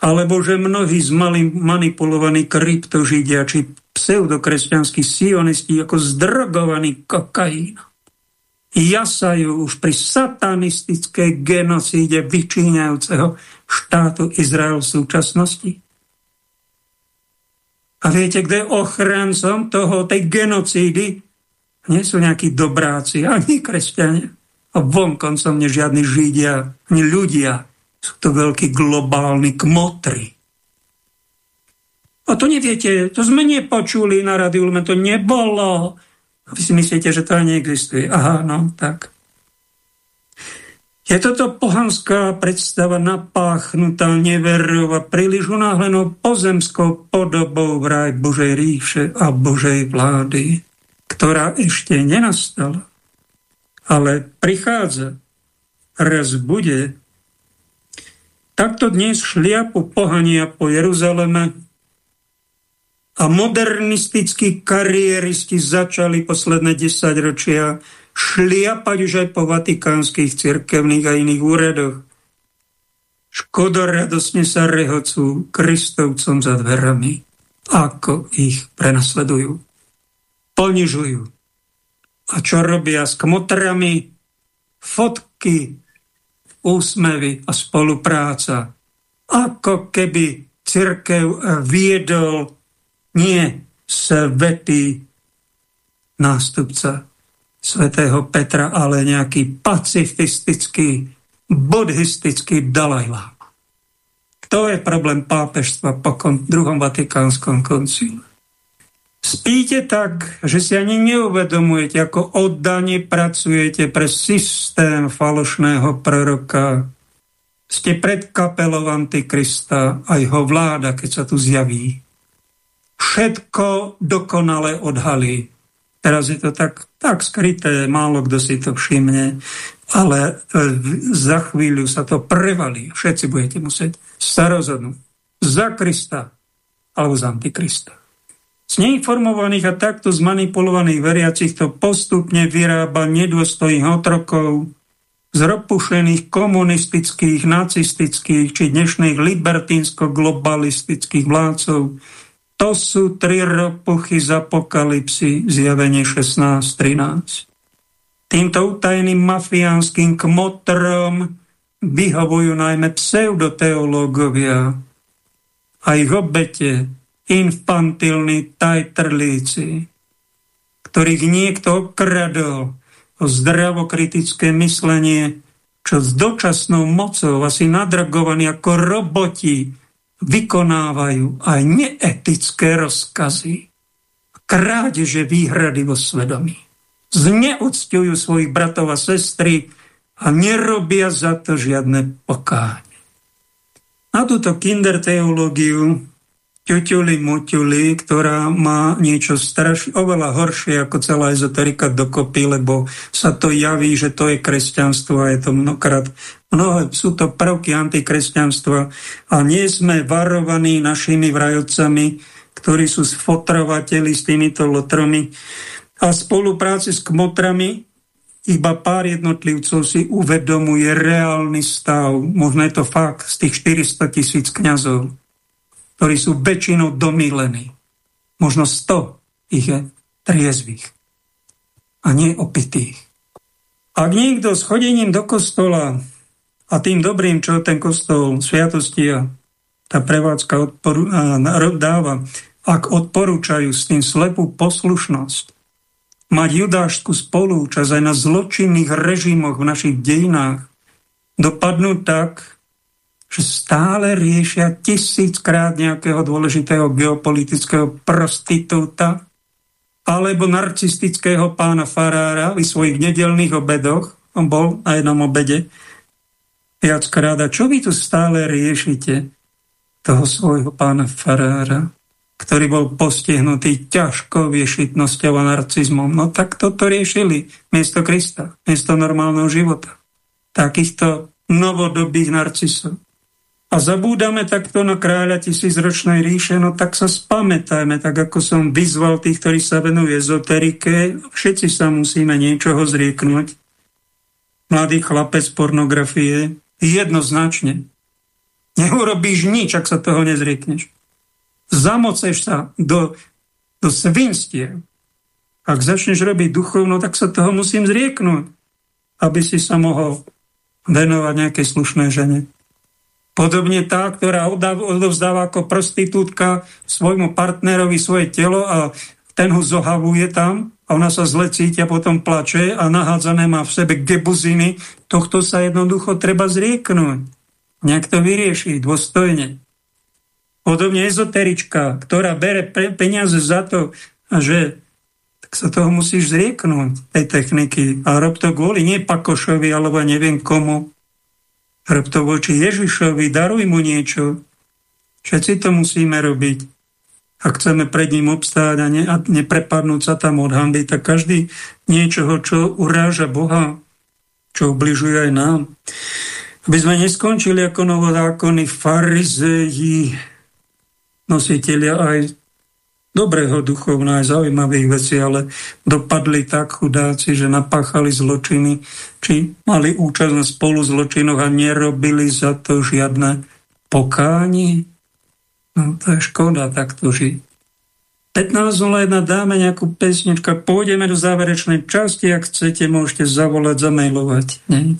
alebo že mnohí zmali manipulovaní kryptožidia či pseudokresťanskí sionisti ako zdrogovaní kokain jasajú už pri satanistickej genocíde vyčíňajúceho štátu Izrael v súčasnosti. A viete, kde je ochrancom toho, tej genocídy? Nie sú nejakí dobráci, ani kresťania. A vonkoncom nie žiadni židia, ani ľudia, sú to veľkí globálni kmotry. A to neviete, to sme nepočuli na Radiu to nebolo. A vy si myslíte, že to neexistuje. Aha, no, tak. Je toto pohanská predstava napáchnutá neverou a príliš unáhlenou pozemskou podobou vraj Božej ríše a Božej vlády, ktorá ešte nenastala, ale prichádza. Raz bude Takto dnes šliapu pohania po Jeruzaleme a modernistickí kariéristi začali posledné desaťročia šliapať už aj po vatikánskych cirkevných a iných úradoch. Škodoradosne sa rehocú Kristovcom za dverami, ako ich prenasledujú. Ponižujú. A čo robia s kmotrami? Fotky úsmevy a spolupráca. Ako keby církev viedol nie svetý nástupca svätého Petra, ale nejaký pacifistický, buddhistický Dalajlám. To je problém pápežstva po druhom vatikánskom koncilu. Spíte tak, že si ani neuvedomujete, ako oddane pracujete pre systém falošného proroka. Ste pred kapelou Antikrista a jeho vláda, keď sa tu zjaví. Všetko dokonale odhalí. Teraz je to tak, tak skryté, málo kto si to všimne, ale e, za chvíľu sa to prevalí. Všetci budete musieť sa rozhodnúť za Krista alebo za Antikrista. Z neinformovaných a takto zmanipulovaných veriacich to postupne vyrába nedôstojných otrokov, z ropušených komunistických, nacistických či dnešných libertínsko-globalistických vládcov. To sú tri ropuchy z apokalipsy, zjavenie 16.13. Týmto utajeným mafiánskym kmotrom vyhovujú najmä pseudoteológovia a ich obete, infantilní tajtrlíci, ktorých niekto okradol o zdravokritické myslenie, čo s dočasnou mocou, asi nadragovaní ako roboti, vykonávajú aj neetické rozkazy. Krádeže výhrady vo svedomí. Zneúctujú svojich bratov a sestry a nerobia za to žiadne pokáň. Na túto kinder teológiu ťuťuli muťuli, ktorá má niečo strašne oveľa horšie ako celá ezoterika dokopy, lebo sa to javí, že to je kresťanstvo a je to mnohokrát mnohé, sú to prvky antikresťanstva. A nie sme varovaní našimi vrajocami, ktorí sú sfotrovateli s týmito lotromi a spolupráci s kmotrami iba pár jednotlivcov si uvedomuje reálny stav. Možno je to fakt z tých 400 tisíc kňazov ktorí sú väčšinou domílení. Možno 100 ich je triezvých a nie opitých. Ak niekto s chodením do kostola a tým dobrým, čo ten kostol sviatosti a tá prevádzka odporu, a, dáva, ak odporúčajú s tým slepú poslušnosť, mať judášskú spolúčasť aj na zločinných režimoch v našich dejinách, dopadnú tak, že stále riešia tisíckrát nejakého dôležitého geopolitického prostitúta alebo narcistického pána Farára v svojich nedelných obedoch. On bol na jednom obede viackrát. A čo vy tu stále riešite toho svojho pána Farára, ktorý bol postihnutý ťažkou viešitnosťou a narcizmom? No tak toto riešili miesto Krista, miesto normálneho života. Takýchto novodobých narcisov a zabúdame takto na kráľa tisícročnej ríše, no tak sa spamätajme, tak ako som vyzval tých, ktorí sa venujú ezoterike, všetci sa musíme niečoho zrieknúť. Mladý chlapec pornografie, jednoznačne. Neurobíš nič, ak sa toho nezriekneš. Zamoceš sa do, do svinstie. Ak začneš robiť duchovno, tak sa toho musím zrieknúť, aby si sa mohol venovať nejakej slušnej žene. Podobne tá, ktorá odovzdáva ako prostitútka svojmu partnerovi svoje telo a ten ho zohavuje tam a ona sa zle cíti a potom plače a nahádzané má v sebe gebuziny, tohto sa jednoducho treba zrieknúť. Nejak to vyriešiť dôstojne. Podobne ezoterička, ktorá bere peniaze za to, že tak sa toho musíš zrieknúť, tej techniky. A rob to kvôli nie Pakošovi, alebo neviem komu, To voči Ježišovi, daruj mu niečo. Všetci to musíme robiť. Ak chceme pred ním obstáť a, ne, a neprepadnúť sa tam od hanby, tak každý niečoho, čo uráža Boha, čo ubližuje aj nám. Aby sme neskončili ako novozákonní farizeji, nositeľia aj dobrého duchovná aj zaujímavých vecí, ale dopadli tak chudáci, že napáchali zločiny, či mali účasť na spolu zločinoch a nerobili za to žiadne pokánie. No to je škoda takto žiť. 15.01 dáme nejakú pesnička, pôjdeme do záverečnej časti, ak chcete, môžete zavolať, zamailovať. Nie?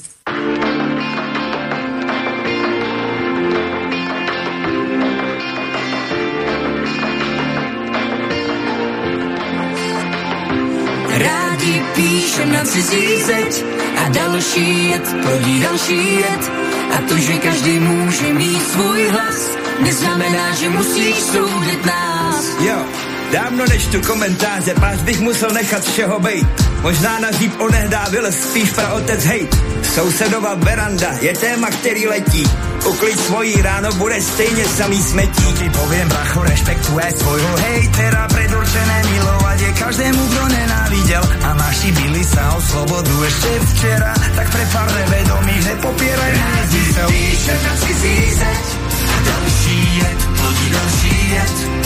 Píšem na cizí zeď a další jed plodí další jed. A to, že každý může mít svůj hlas, neznamená, že musíš soudit nás. Jo. Dávno nečtu komentáře, páč bych musel nechat všeho bejt. Možná na zíp onehdá vylez spíš pra otec hejt. Sousedova veranda je téma, který letí. Uklid svojí ráno bude stejně samý smetí. Ti poviem, bracho, rešpektuje svojho hejtera, predurčené milovať je každému, kto nenávidel. A naši byli sa o slobodu ešte včera, tak pre pár nevedomých nepopieraj nezmysel. Píše na cizí zeď a další jed, plodí další jed.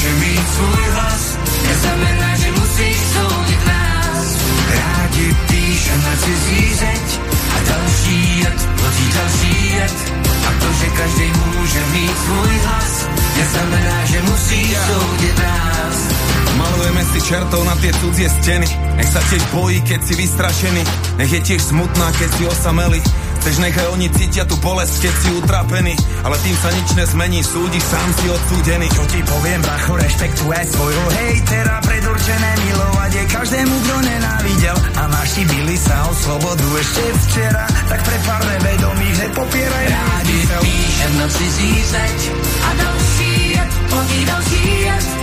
Môže mít svůj hlas, neznamená, že musíš soudit nás. Rádi píše na cizí zeď a další jed, plodí další jed. A to, že každý môže mít svůj hlas, neznamená, že musíš soudit nás. Malujeme si čertou na tie cudzie steny. Nech sa tiež bojí, keď si vystrašený. Nech je tiež smutná, keď si osamelý. Chceš nechaj oni cítia tú bolesť, keď si utrapený. Ale tým sa nič nezmení, súdiš sám si odsúdený. Čo ti poviem, bracho, rešpektuj svojho hejtera Predurčené milovať je každému, kto nenávidel. A našibili sa o slobodu ešte včera. Tak pre pár nevedomých nepopieraj Rádi píšem na cizí zeď a další jed, plodí další jed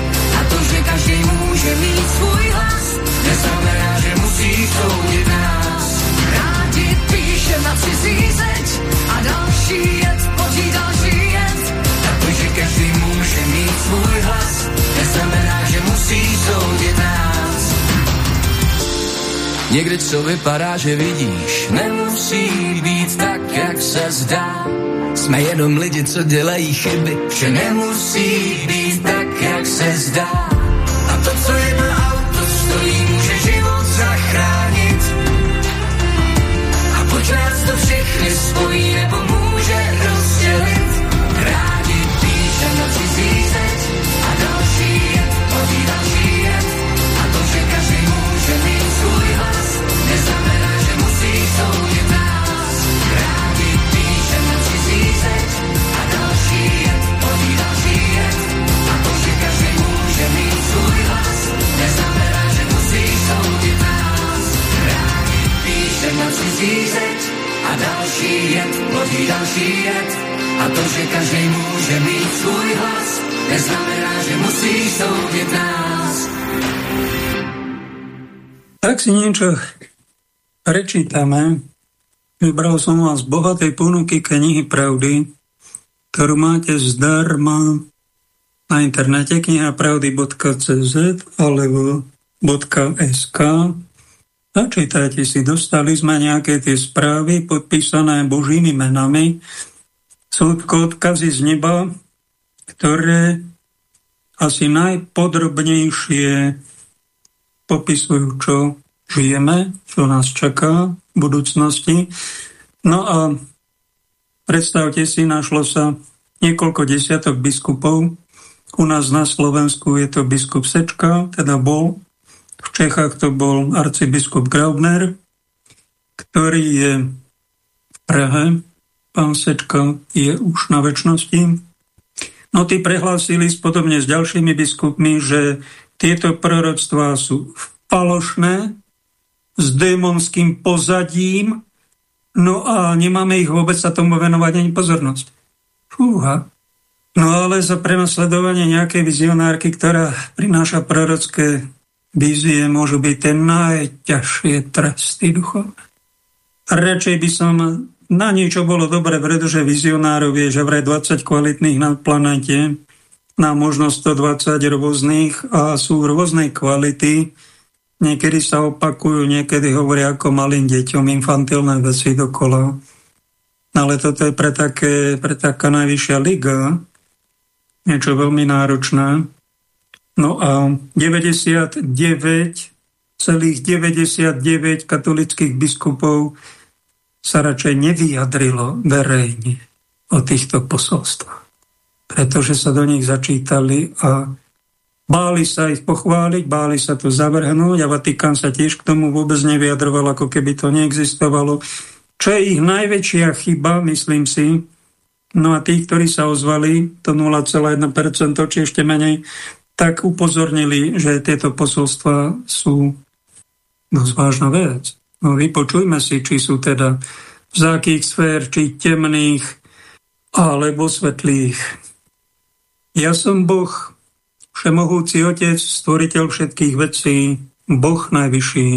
Někdy co vypadá, že vidíš, nemusí být tak, jak se zdá. Jsme jenom lidi, co dělají chyby, vše nemusí být tak, jak se zdá. Další jed. A to, že každý může mít svůj hlas, neznamená, že musí soudit nás. Tak si niečo prečítame. Vybral som vás z bohatej ponuky knihy Pravdy, ktorú máte zdarma na internete knihapravdy.cz alebo .sk. Začítajte si, dostali sme nejaké tie správy podpísané Božími menami. Sú odkazy z neba, ktoré asi najpodrobnejšie popisujú, čo žijeme, čo nás čaká v budúcnosti. No a predstavte si, našlo sa niekoľko desiatok biskupov. U nás na Slovensku je to biskup Sečka, teda bol. V Čechách to bol arcibiskup Graubner, ktorý je v Prahe. Pán Sečka je už na väčšnosti. No tí prehlásili podobne s ďalšími biskupmi, že tieto proroctvá sú falošné, s démonským pozadím, no a nemáme ich vôbec sa tomu venovať ani pozornosť. Fúha. No ale za prenasledovanie nejakej vizionárky, ktorá prináša prorocké vízie, môžu byť tie najťažšie tresty duchovné. Radšej by som na niečo bolo dobre, pretože vizionárov je že vraj 20 kvalitných na planete, na možno 120 rôznych a sú rôznej kvality, Niekedy sa opakujú, niekedy hovoria ako malým deťom infantilné veci dokola. Ale toto je pre, také, pre taká najvyššia liga niečo veľmi náročné. No a 99,99 katolických biskupov sa radšej nevyjadrilo verejne o týchto posolstvách, pretože sa do nich začítali a Báli sa ich pochváliť, báli sa to zavrhnúť a Vatikán sa tiež k tomu vôbec nevyjadroval, ako keby to neexistovalo. Čo je ich najväčšia chyba, myslím si, no a tí, ktorí sa ozvali, to 0,1%, či ešte menej, tak upozornili, že tieto posolstva sú dosť vážna vec. No vypočujme si, či sú teda z akých sfér, či temných, alebo svetlých. Ja som Boh, Všemohúci Otec, stvoriteľ všetkých vecí, Boh najvyšší.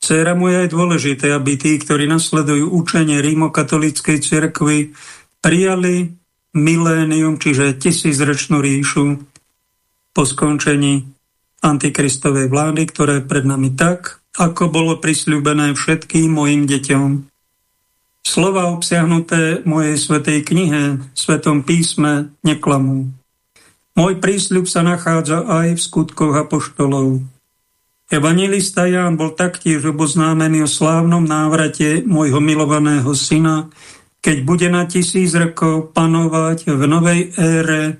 Cera moja je dôležité, aby tí, ktorí nasledujú učenie rímokatolíckej cirkvi, prijali milénium, čiže tisícročnú ríšu po skončení antikristovej vlády, ktoré pred nami tak, ako bolo prisľúbené všetkým mojim deťom. Slova obsiahnuté mojej svetej knihe, svetom písme, neklamú. Môj prísľub sa nachádza aj v skutkoch apoštolov. Evangelista Ján bol taktiež oboznámený o slávnom návrate môjho milovaného syna, keď bude na tisíc rokov panovať v novej ére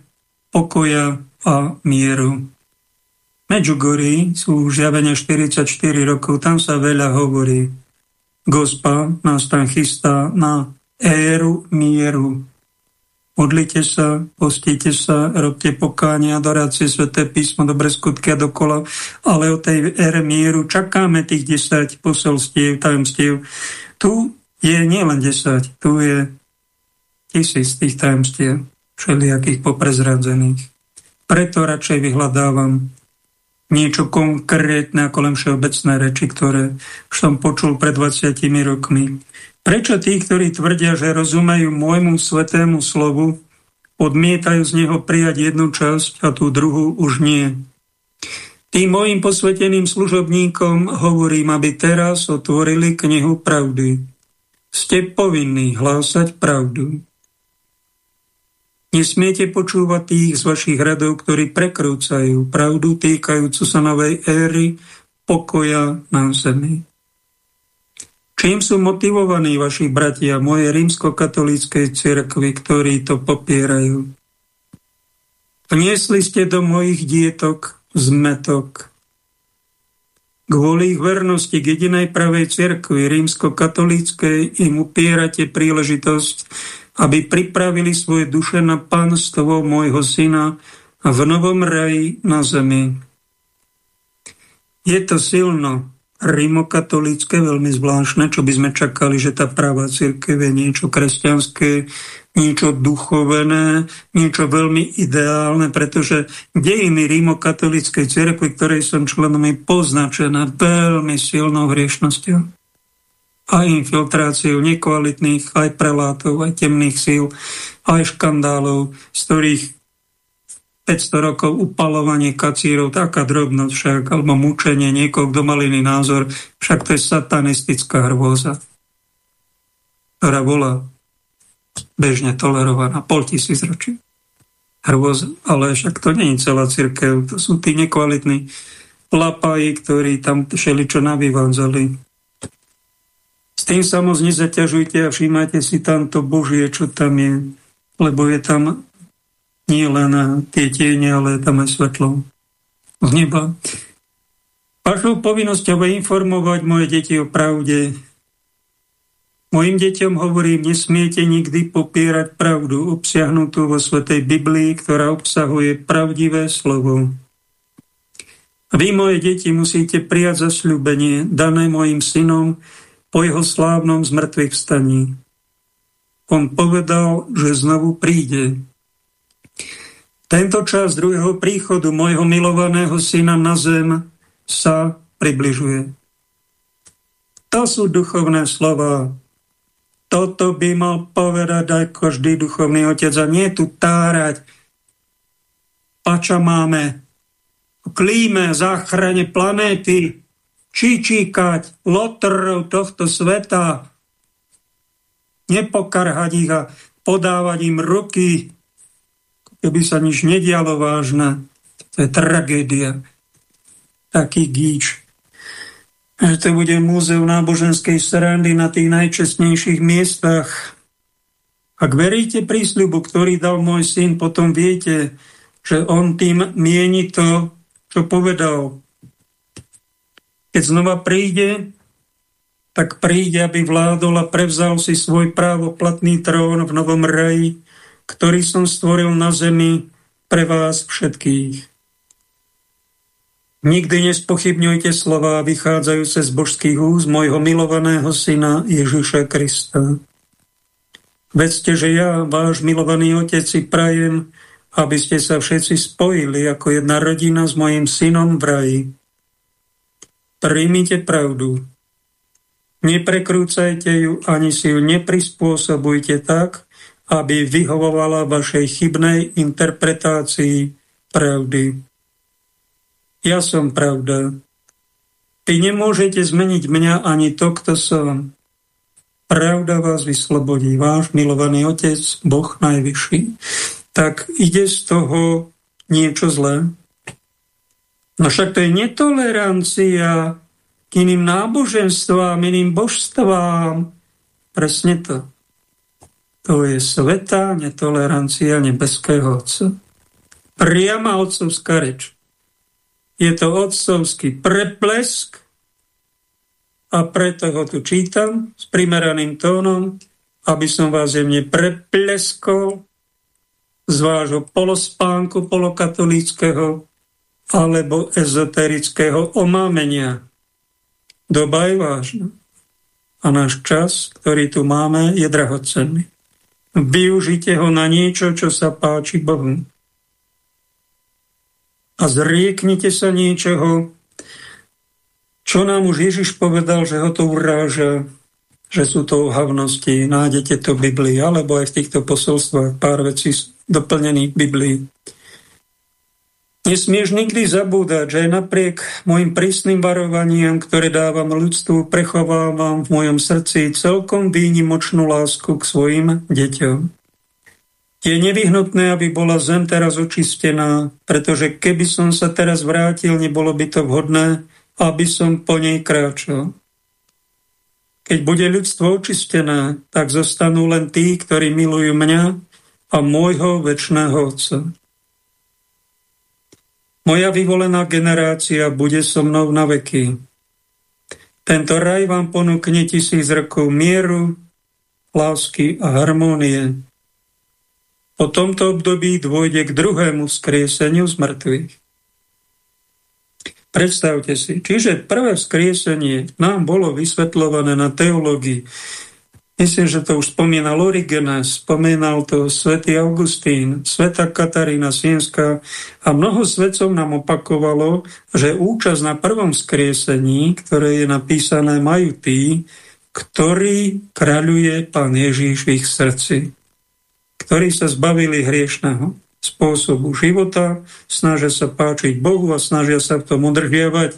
pokoja a mieru. Medjugorji sú už javene 44 rokov, tam sa veľa hovorí. Gospa nás tam chystá na éru mieru. Modlite sa, postite sa, robte pokánie, adorácie, sveté písmo, dobre skutky a dokola, ale o tej ére mieru čakáme tých 10 poselstiev, tajomstiev. Tu je nielen 10, tu je tisíc tých tajomstiev, všelijakých poprezradzených. Preto radšej vyhľadávam niečo konkrétne ako len všeobecné reči, ktoré som počul pred 20 rokmi. Prečo tí, ktorí tvrdia, že rozumejú môjmu svetému slovu, odmietajú z neho prijať jednu časť a tú druhú už nie? Tým mojim posveteným služobníkom hovorím, aby teraz otvorili knihu pravdy. Ste povinní hlásať pravdu. Nesmiete počúvať tých z vašich radov, ktorí prekrúcajú pravdu týkajúcu sa novej éry pokoja na zemi. Čím sú motivovaní vaši bratia mojej rímskokatolíckej cirkvi, ktorí to popierajú? Vniesli ste do mojich dietok zmetok. Kvôli ich vernosti k jedinej pravej cirkvi rímskokatolíckej im upierate príležitosť aby pripravili svoje duše na pánstvo môjho syna v novom raji na zemi. Je to silno rimokatolícké, veľmi zvláštne, čo by sme čakali, že tá práva církev je niečo kresťanské, niečo duchovené, niečo veľmi ideálne, pretože dejiny rímokatolíckej cirkvi, ktorej som členom, je poznačená veľmi silnou hriešnosťou a infiltráciu nekvalitných aj prelátov, aj temných síl, aj škandálov, z ktorých 500 rokov upalovanie kacírov, taká drobnosť však, alebo mučenie niekoho, kto mal iný názor, však to je satanistická hrôza, ktorá bola bežne tolerovaná pol tisíc ročí. Hrôza, ale však to nie je celá církev, to sú tí nekvalitní lapaji, ktorí tam všeličo navyvádzali, tým sa nezaťažujte a všímajte si tam to Božie, čo tam je, lebo je tam nie len tie tiene, ale tam aj svetlo z neba. Vašou povinnosťou je informovať moje deti o pravde. Mojim deťom hovorím, nesmiete nikdy popierať pravdu obsiahnutú vo Svetej Biblii, ktorá obsahuje pravdivé slovo. Vy, moje deti, musíte prijať zasľúbenie dané mojim synom, po jeho slávnom zmrtvých vstaní. On povedal, že znovu príde. Tento čas druhého príchodu môjho milovaného syna na zem sa približuje. To sú duchovné slova. Toto by mal povedať aj každý duchovný otec a nie tu tárať. Pača máme klíme, záchrane planéty, čičíkať lotrov tohto sveta, nepokarhať ich a podávať im ruky, keby sa nič nedialo vážne. To je tragédia. Taký gíč. Že to bude múzeum náboženskej srandy na tých najčestnejších miestach. Ak veríte prísľubu, ktorý dal môj syn, potom viete, že on tým mieni to, čo povedal. Keď znova príde, tak príde, aby vládol a prevzal si svoj právoplatný trón v novom raji, ktorý som stvoril na zemi pre vás všetkých. Nikdy nespochybňujte slova vychádzajúce z božských úz mojho milovaného syna Ježiša Krista. Vedzte, že ja, váš milovaný otec, si prajem, aby ste sa všetci spojili ako jedna rodina s mojim synom v raji. Príjmite pravdu. Neprekrúcajte ju, ani si ju neprispôsobujte tak, aby vyhovovala vašej chybnej interpretácii pravdy. Ja som pravda. Vy nemôžete zmeniť mňa ani to, kto som. Pravda vás vyslobodí, váš milovaný Otec, Boh Najvyšší. Tak ide z toho niečo zlé? No však to je netolerancia k iným náboženstvám, iným božstvám. Presne to. To je sveta netolerancia nebeského Otca. Priama otcovská reč. Je to otcovský preplesk a preto ho tu čítam s primeraným tónom, aby som vás jemne prepleskol z vášho polospánku polokatolíckého alebo ezoterického omámenia. Doba je vážna. A náš čas, ktorý tu máme, je drahocenný. Využite ho na niečo, čo sa páči Bohu. A zrieknite sa niečoho, čo nám už Ježiš povedal, že ho to uráža, že sú to ohavnosti. Nájdete to v Biblii, alebo aj v týchto posolstvách pár vecí doplnených v Biblii. Nesmieš nikdy zabúdať, že napriek môjim prísnym varovaniam, ktoré dávam ľudstvu, prechovávam v mojom srdci celkom výnimočnú lásku k svojim deťom. Je nevyhnutné, aby bola zem teraz očistená, pretože keby som sa teraz vrátil, nebolo by to vhodné, aby som po nej kráčal. Keď bude ľudstvo očistené, tak zostanú len tí, ktorí milujú mňa a môjho väčšného Otca. Moja vyvolená generácia bude so mnou na veky. Tento raj vám ponúkne tisíc rokov mieru, lásky a harmónie. Po tomto období dôjde k druhému skrieseniu z mŕtvych. Predstavte si, čiže prvé vzkriesenie nám bolo vysvetľované na teológii. Myslím, že to už spomínal Origenes, spomínal to svätý Augustín, sveta Katarína Sienská a mnoho svetcov nám opakovalo, že účasť na prvom skriesení, ktoré je napísané, majú tí, ktorí kráľuje Pán Ježíš v ich srdci, ktorí sa zbavili hriešného spôsobu života, snažia sa páčiť Bohu a snažia sa v tom udržiavať.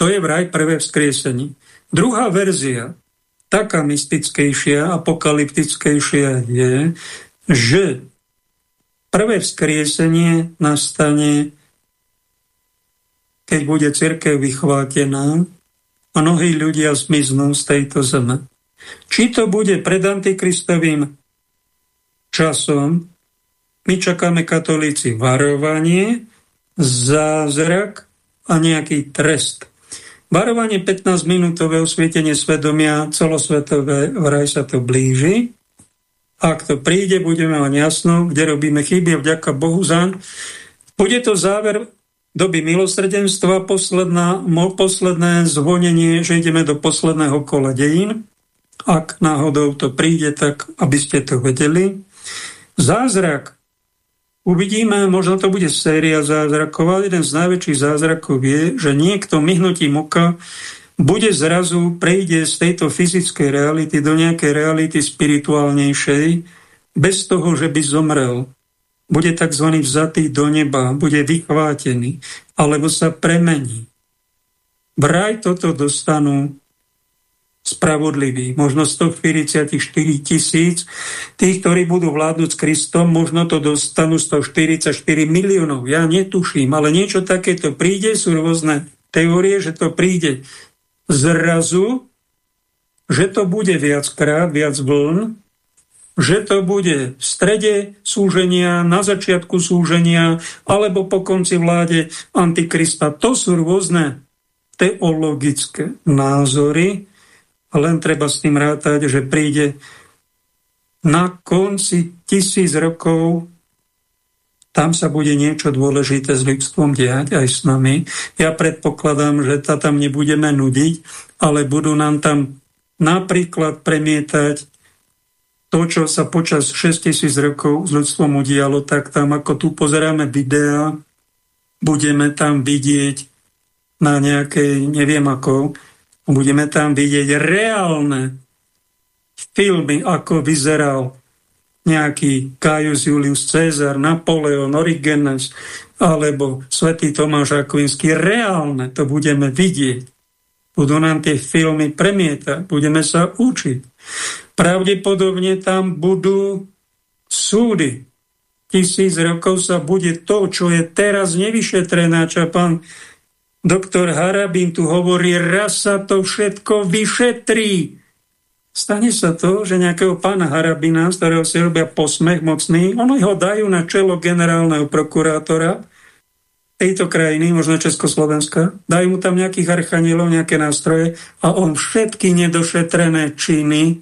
To je vraj prvé vzkriesenie. Druhá verzia, taká mystickejšia, apokalyptickejšia je, že prvé vzkriesenie nastane, keď bude církev vychvátená a mnohí ľudia zmiznú z tejto zeme. Či to bude pred antikristovým časom, my čakáme katolíci varovanie, zázrak a nejaký trest. Varovanie 15-minútové osvietenie svedomia celosvetové, vraj sa to blíži. Ak to príde, budeme mať jasno, kde robíme chyby, vďaka Bohu za. Bude to záver doby milosrdenstva, posledná, posledné zvonenie, že ideme do posledného kola dejín. Ak náhodou to príde, tak aby ste to vedeli. Zázrak Uvidíme, možno to bude séria zázrakov, ale jeden z najväčších zázrakov je, že niekto myhnutím oka bude zrazu, prejde z tejto fyzickej reality do nejakej reality spirituálnejšej, bez toho, že by zomrel. Bude tzv. vzatý do neba, bude vychvátený, alebo sa premení. Vraj toto dostanú spravodliví. Možno 144 tisíc tých, ktorí budú vládnuť s Kristom, možno to dostanú 144 miliónov. Ja netuším, ale niečo takéto príde, sú rôzne teórie, že to príde zrazu, že to bude viackrát, viac vln, že to bude v strede súženia, na začiatku súženia, alebo po konci vláde Antikrista. To sú rôzne teologické názory, len treba s tým rátať, že príde na konci tisíc rokov tam sa bude niečo dôležité s ľudstvom diať aj s nami. Ja predpokladám, že ta tam nebudeme nudiť, ale budú nám tam napríklad premietať to, čo sa počas 6000 rokov s ľudstvom udialo, tak tam ako tu pozeráme videá, budeme tam vidieť na nejakej, neviem ako, Budeme tam vidieť reálne filmy, ako vyzeral nejaký Caius Julius Caesar, Napoleon, Origenes alebo svätý Tomáš Akvinský. Reálne to budeme vidieť. Budú nám tie filmy premietať, budeme sa učiť. Pravdepodobne tam budú súdy. Tisíc rokov sa bude to, čo je teraz nevyšetrené, čo pán Doktor Harabín tu hovorí, raz sa to všetko vyšetrí. Stane sa to, že nejakého pána Harabina, z ktorého si robia posmech mocný, oni ho dajú na čelo generálneho prokurátora tejto krajiny, možno Československa, dajú mu tam nejakých archanielov, nejaké nástroje a on všetky nedošetrené činy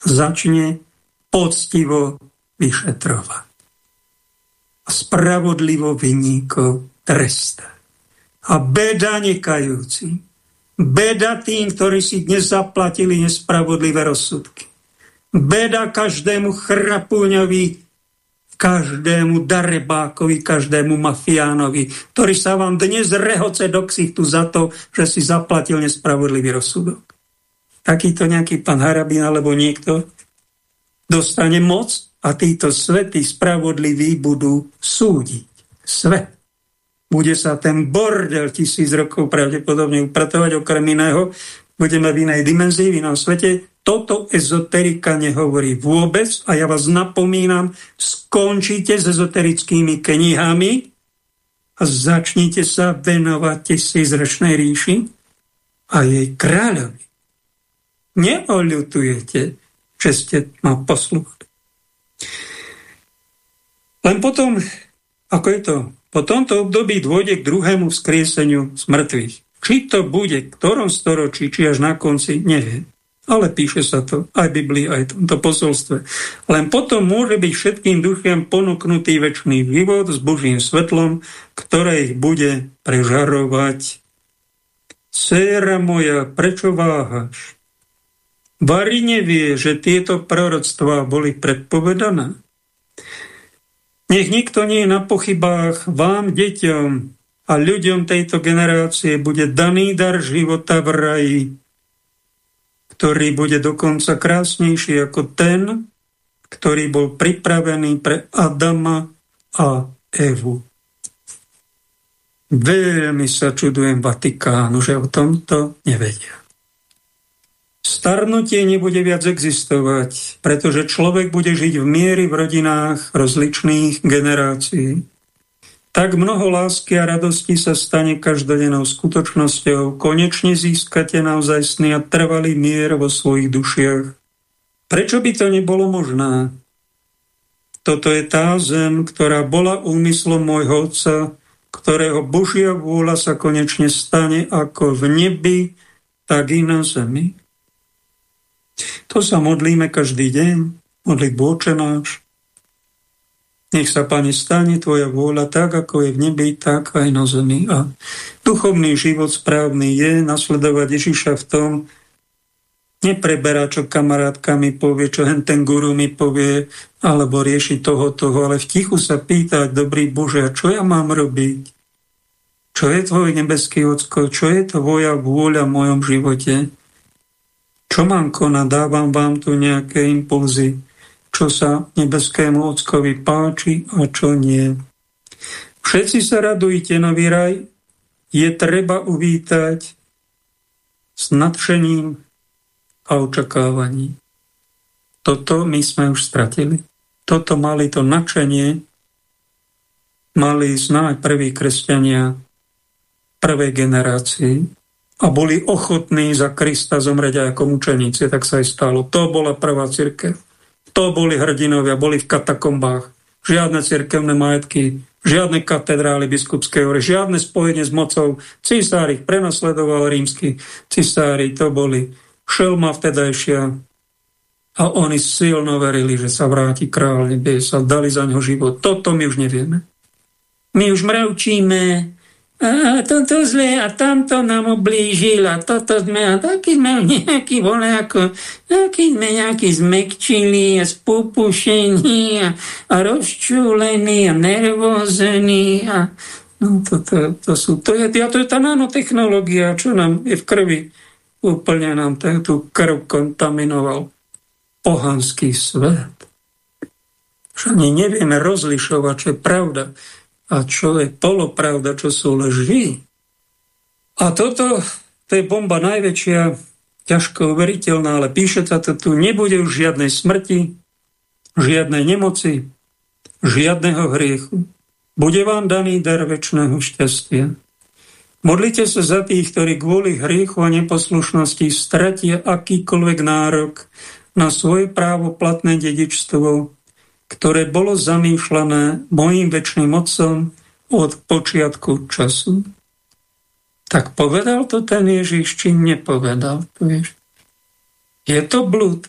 začne poctivo vyšetrovať. Spravodlivo vyníkov tresta. A beda nekajúci. Beda tým, ktorí si dnes zaplatili nespravodlivé rozsudky. Beda každému chrapúňovi, každému darebákovi, každému mafiánovi, ktorý sa vám dnes rehoce do ksichtu za to, že si zaplatil nespravodlivý rozsudok. Takýto nejaký pán Harabín alebo niekto dostane moc a títo svety spravodliví budú súdiť. Svet. Bude sa ten bordel tisíc rokov pravdepodobne upratovať okrem iného. Budeme v inej dimenzii, v inom svete. Toto ezoterika nehovorí vôbec a ja vás napomínam, skončite s ezoterickými knihami a začnite sa venovať tisícročnej ríši a jej kráľovi. Neoľutujete, že ste ma poslúchali. Len potom, ako je to, po tomto období dôjde k druhému vzkrieseniu z. Či to bude v ktorom storočí, či až na konci, neviem. Ale píše sa to aj v Biblii, aj v tomto posolstve. Len potom môže byť všetkým duchiam ponúknutý väčší vývod s Božím svetlom, ktoré ich bude prežarovať. Séra moja, prečo váhaš? Vary nevie, že tieto proroctvá boli predpovedané. Nech nikto nie je na pochybách, vám, deťom a ľuďom tejto generácie bude daný dar života v raji, ktorý bude dokonca krásnejší ako ten, ktorý bol pripravený pre Adama a Evu. Veľmi sa čudujem Vatikánu, že o tomto nevedia. Starnutie nebude viac existovať, pretože človek bude žiť v miery v rodinách rozličných generácií. Tak mnoho lásky a radosti sa stane každodennou skutočnosťou. Konečne získate naozaj a trvalý mier vo svojich dušiach. Prečo by to nebolo možné? Toto je tá zem, ktorá bola úmyslom môjho Otca, ktorého Božia vôľa sa konečne stane ako v nebi, tak i na zemi. To sa modlíme každý deň, modlitbu Oče náš. Nech sa, Pane, stane Tvoja vôľa tak, ako je v nebi, tak aj na zemi. A duchovný život správny je nasledovať Ježiša v tom, nepreberá, čo kamarátka mi povie, čo hen ten guru mi povie, alebo rieši toho, toho, ale v tichu sa pýtať, dobrý Bože, a čo ja mám robiť? Čo je tvoj nebeský ocko? Čo je tvoja vôľa v mojom živote? Čo mám konať? Dávam vám tu nejaké impulzy, čo sa nebeskému ockovi páči a čo nie. Všetci sa radujte, nový raj je treba uvítať s nadšením a očakávaním. Toto my sme už stratili. Toto mali to nadšenie, mali znáť prví kresťania prvej generácii, a boli ochotní za Krista zomrieť aj ako mučeníci, tak sa aj stalo. To bola prvá církev. To boli hrdinovia, boli v katakombách. Žiadne cirkevné majetky, žiadne katedrály biskupské hory, žiadne spojenie s mocou. Císár ich prenasledoval rímsky cisári, to boli šelma vtedajšia. A oni silno verili, že sa vráti kráľ nebies a dali za ňo život. Toto my už nevieme. My už mravčíme, a toto zle a tamto nám oblížil a toto sme a taký sme <laughs> nejaký boli ako, taký sme nejaký zmekčili a spupušení a, a rozčúlení a nervózení a no to, to, to, sú, to, je, to je tá nanotechnológia, čo nám je v krvi. Úplne nám tú krv kontaminoval pohanský svet. Už ani nevieme rozlišovať, čo je pravda a čo je polopravda, čo sú lži. A toto, to je bomba najväčšia, ťažko uveriteľná, ale píše sa to tu, nebude už žiadnej smrti, žiadnej nemoci, žiadneho hriechu. Bude vám daný dar väčšného šťastia. Modlite sa za tých, ktorí kvôli hriechu a neposlušnosti stratia akýkoľvek nárok na svoje právo platné dedičstvo ktoré bolo zamýšľané mojim väčšným mocom od počiatku času. Tak povedal to ten Ježiš, či nepovedal to? Je to blúd?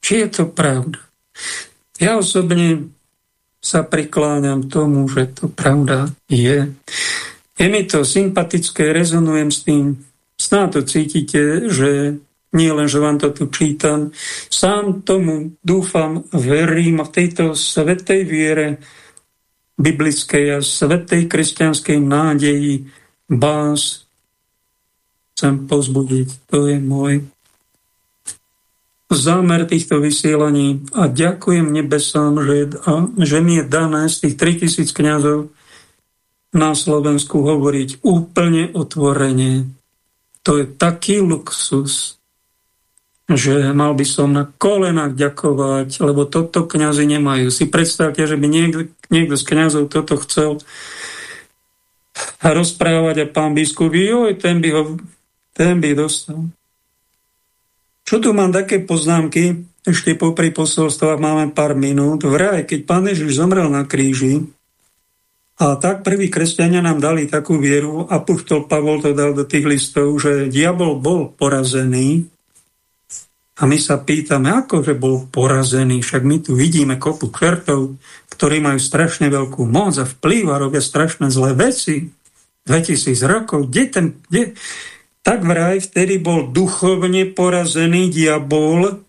Či je to pravda? Ja osobne sa prikláňam tomu, že to pravda je. Je mi to sympatické, rezonujem s tým. Snáď to cítite, že nie len, že vám to tu čítam, sám tomu dúfam, verím v tejto svetej viere biblickej a svetej kresťanskej nádeji vás chcem pozbudiť. To je môj zámer týchto vysielaní a ďakujem nebesám, že, a, že mi je dané z tých 3000 kňazov na Slovensku hovoriť úplne otvorene. To je taký luxus, že mal by som na kolenách ďakovať, lebo toto kňazi nemajú. Si predstavte, že by niekto, niekto z kňazov toto chcel rozprávať a pán biskup, joj, ten by ho ten by dostal. Čo tu mám také poznámky, ešte popri posolstvách máme pár minút. Vraj, keď pán Ježiš zomrel na kríži, a tak prví kresťania nám dali takú vieru, a Puštol Pavol to dal do tých listov, že diabol bol porazený, a my sa pýtame, ako že bol porazený, však my tu vidíme kopu čertov, ktorí majú strašne veľkú moc a vplyv a robia strašné zlé veci. 2000 rokov, kde ten, kde, tak vraj vtedy bol duchovne porazený diabol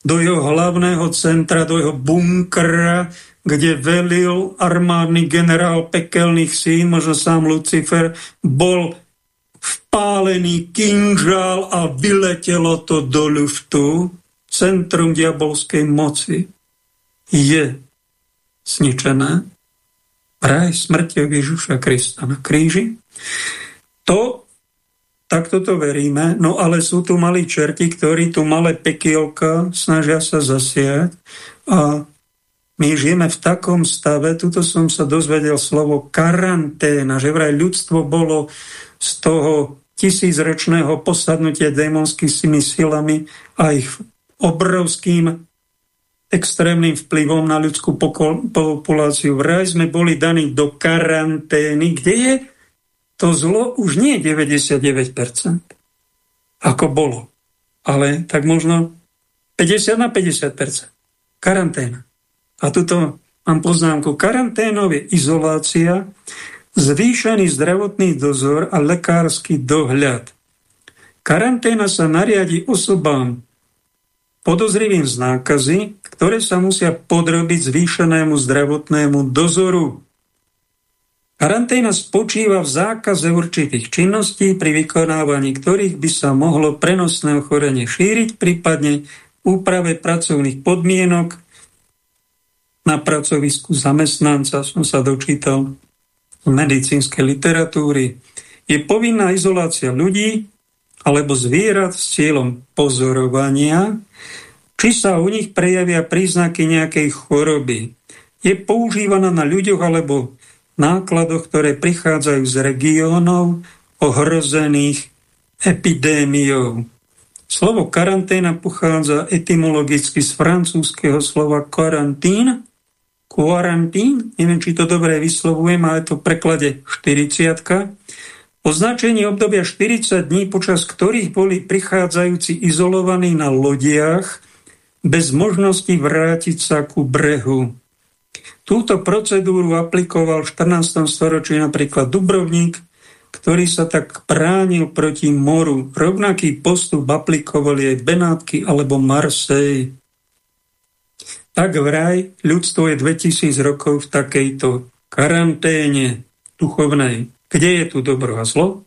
do jeho hlavného centra, do jeho bunkra, kde velil armádny generál pekelných sín, možno sám Lucifer, bol vpálený kinžál a vyletelo to do ľuftu. Centrum diabolskej moci je zničené vraj smrťou Ježiša Krista na kríži. To tak toto veríme. No ale sú tu malí čerti, ktorí tu malé pekielka snažia sa zasiať a my žijeme v takom stave, tuto som sa dozvedel slovo karanténa, že vraj ľudstvo bolo z toho tisícročného posadnutia démonskými silami a ich obrovským extrémnym vplyvom na ľudskú populáciu. Vraj sme boli daní do karantény, kde je to zlo už nie je 99%, ako bolo, ale tak možno 50 na 50%. Karanténa. A tuto mám poznámku. Karanténov je izolácia, zvýšený zdravotný dozor a lekársky dohľad. Karanténa sa nariadi osobám podozrivým z nákazy, ktoré sa musia podrobiť zvýšenému zdravotnému dozoru. Karanténa spočíva v zákaze určitých činností, pri vykonávaní ktorých by sa mohlo prenosné ochorenie šíriť, prípadne úprave pracovných podmienok na pracovisku zamestnanca, som sa dočítal v medicínskej literatúry. Je povinná izolácia ľudí alebo zvierat s cieľom pozorovania, či sa u nich prejavia príznaky nejakej choroby. Je používaná na ľuďoch alebo nákladoch, ktoré prichádzajú z regiónov ohrozených epidémiou. Slovo karanténa pochádza etymologicky z francúzského slova karantín, quarantín, neviem, či to dobre vyslovujem, ale to v preklade 40 Označenie obdobia 40 dní, počas ktorých boli prichádzajúci izolovaní na lodiach, bez možnosti vrátiť sa ku brehu. Túto procedúru aplikoval v 14. storočí napríklad Dubrovník, ktorý sa tak bránil proti moru. Rovnaký postup aplikovali aj Benátky alebo Marseille. Tak vraj ľudstvo je 2000 rokov v takejto karanténe duchovnej. Kde je tu dobro a zlo?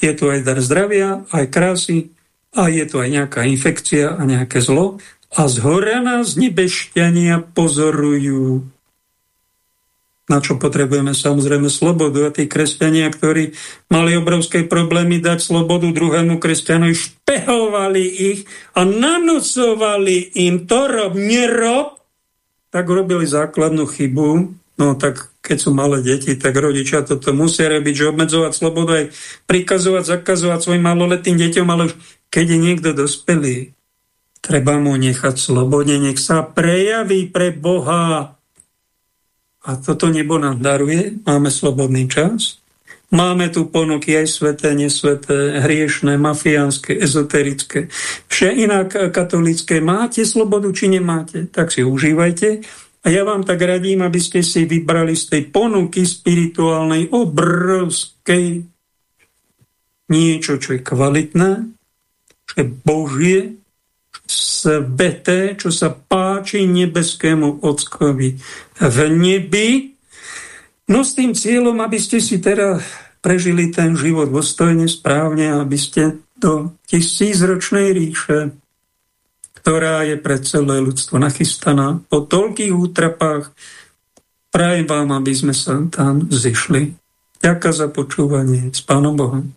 Je tu aj dar zdravia, aj krásy, a je tu aj nejaká infekcia a nejaké zlo. A z hora nás nebešťania pozorujú na čo potrebujeme samozrejme slobodu. A tí kresťania, ktorí mali obrovské problémy dať slobodu druhému kresťanovi, špehovali ich a nanocovali im to rob, nerob, tak robili základnú chybu. No tak keď sú malé deti, tak rodičia toto musia robiť, že obmedzovať slobodu aj prikazovať, zakazovať svojim maloletým deťom, ale už keď je niekto dospelý, treba mu nechať slobodne, nech sa prejaví pre Boha a toto nebo nám daruje, máme slobodný čas, máme tu ponuky aj sveté, nesveté, hriešné, mafiánske, ezoterické, vše inak katolické. Máte slobodu, či nemáte, tak si užívajte. A ja vám tak radím, aby ste si vybrali z tej ponuky spirituálnej obrovskej niečo, čo je kvalitné, čo je Božie, sveté, čo sa páči nebeskému Ockovi v nebi. No s tým cieľom, aby ste si teda prežili ten život dôstojne, správne, aby ste do tisícročnej ríše ktorá je pre celé ľudstvo nachystaná. Po toľkých útrapách prajem vám, aby sme sa tam zišli. Ďakujem za počúvanie. S Pánom Bohom.